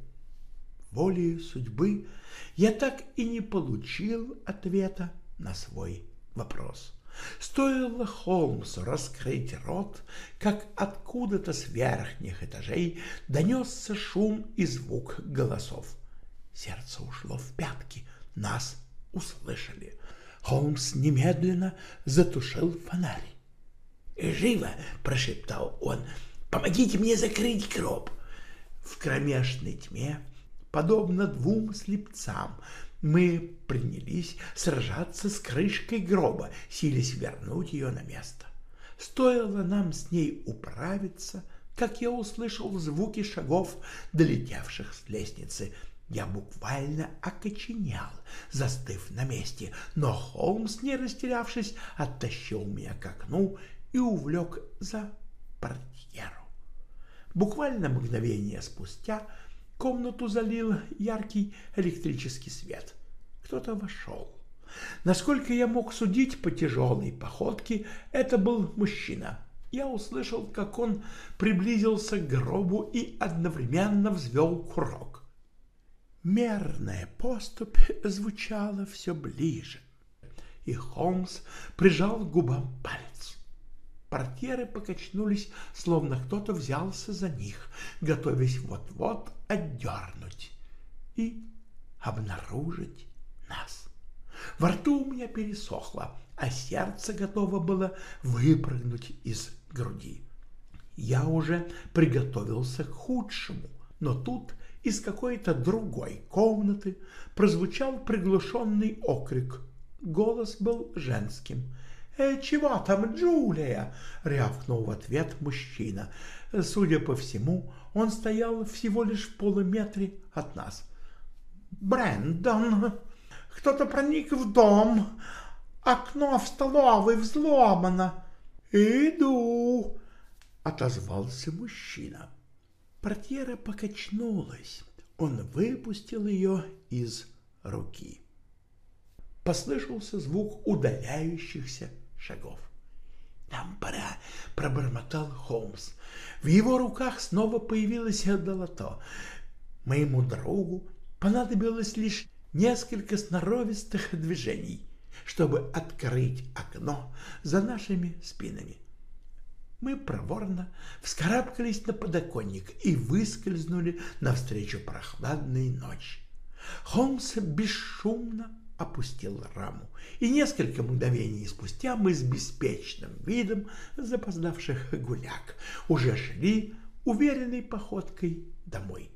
Волею судьбы я так и не получил ответа на свой вопрос. Стоило Холмсу раскрыть рот, как откуда-то с верхних этажей донесся шум и звук голосов. Сердце ушло в пятки, нас услышали. Холмс немедленно затушил фонарь. «Живо!» — прошептал он. «Помогите мне закрыть гроб!» В кромешной тьме, подобно двум слепцам, мы принялись сражаться с крышкой гроба, силясь вернуть ее на место. Стоило нам с ней управиться, как я услышал звуки шагов, долетевших с лестницы. Я буквально окоченел, застыв на месте, но Холмс, не растерявшись, оттащил меня к окну и увлек за портьеру. Буквально мгновение спустя — Комнату залил яркий электрический свет. Кто-то вошел. Насколько я мог судить по тяжелой походке, это был мужчина. Я услышал, как он приблизился к гробу и одновременно взвел курок. Мерная поступь звучала все ближе, и Холмс прижал к губам палец. Портьеры покачнулись, словно кто-то взялся за них, готовясь вот-вот отдернуть и обнаружить нас. Во рту у меня пересохло, а сердце готово было выпрыгнуть из груди. Я уже приготовился к худшему, но тут из какой-то другой комнаты прозвучал приглушенный окрик. Голос был женским. «Э, «Чего там, Джулия?» — рявкнул в ответ мужчина. Судя по всему, он стоял всего лишь в полуметре от нас. «Брэндон, кто-то проник в дом. Окно в столовой взломано». «Иду!» — отозвался мужчина. Портьера покачнулась. Он выпустил ее из руки. Послышался звук удаляющихся шагов. «Нам пора», — пробормотал Холмс. В его руках снова появилось долото. Моему другу понадобилось лишь несколько сноровистых движений, чтобы открыть окно за нашими спинами. Мы проворно вскарабкались на подоконник и выскользнули навстречу прохладной ночи. Холмс бесшумно опустил раму, и несколько мгновений спустя мы с беспечным видом запоздавших гуляк уже шли уверенной походкой домой.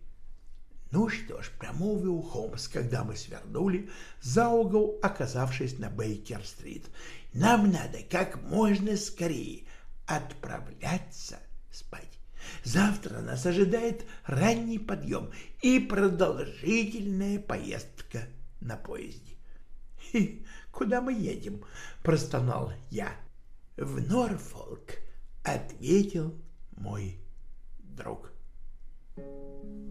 Ну что ж, промолвил Холмс, когда мы свернули за угол, оказавшись на Бейкер-стрит. Нам надо как можно скорее отправляться спать. Завтра нас ожидает ранний подъем и продолжительная поездка на поезде куда мы едем?» — простонал я. «В Норфолк», — ответил мой друг. Thank you.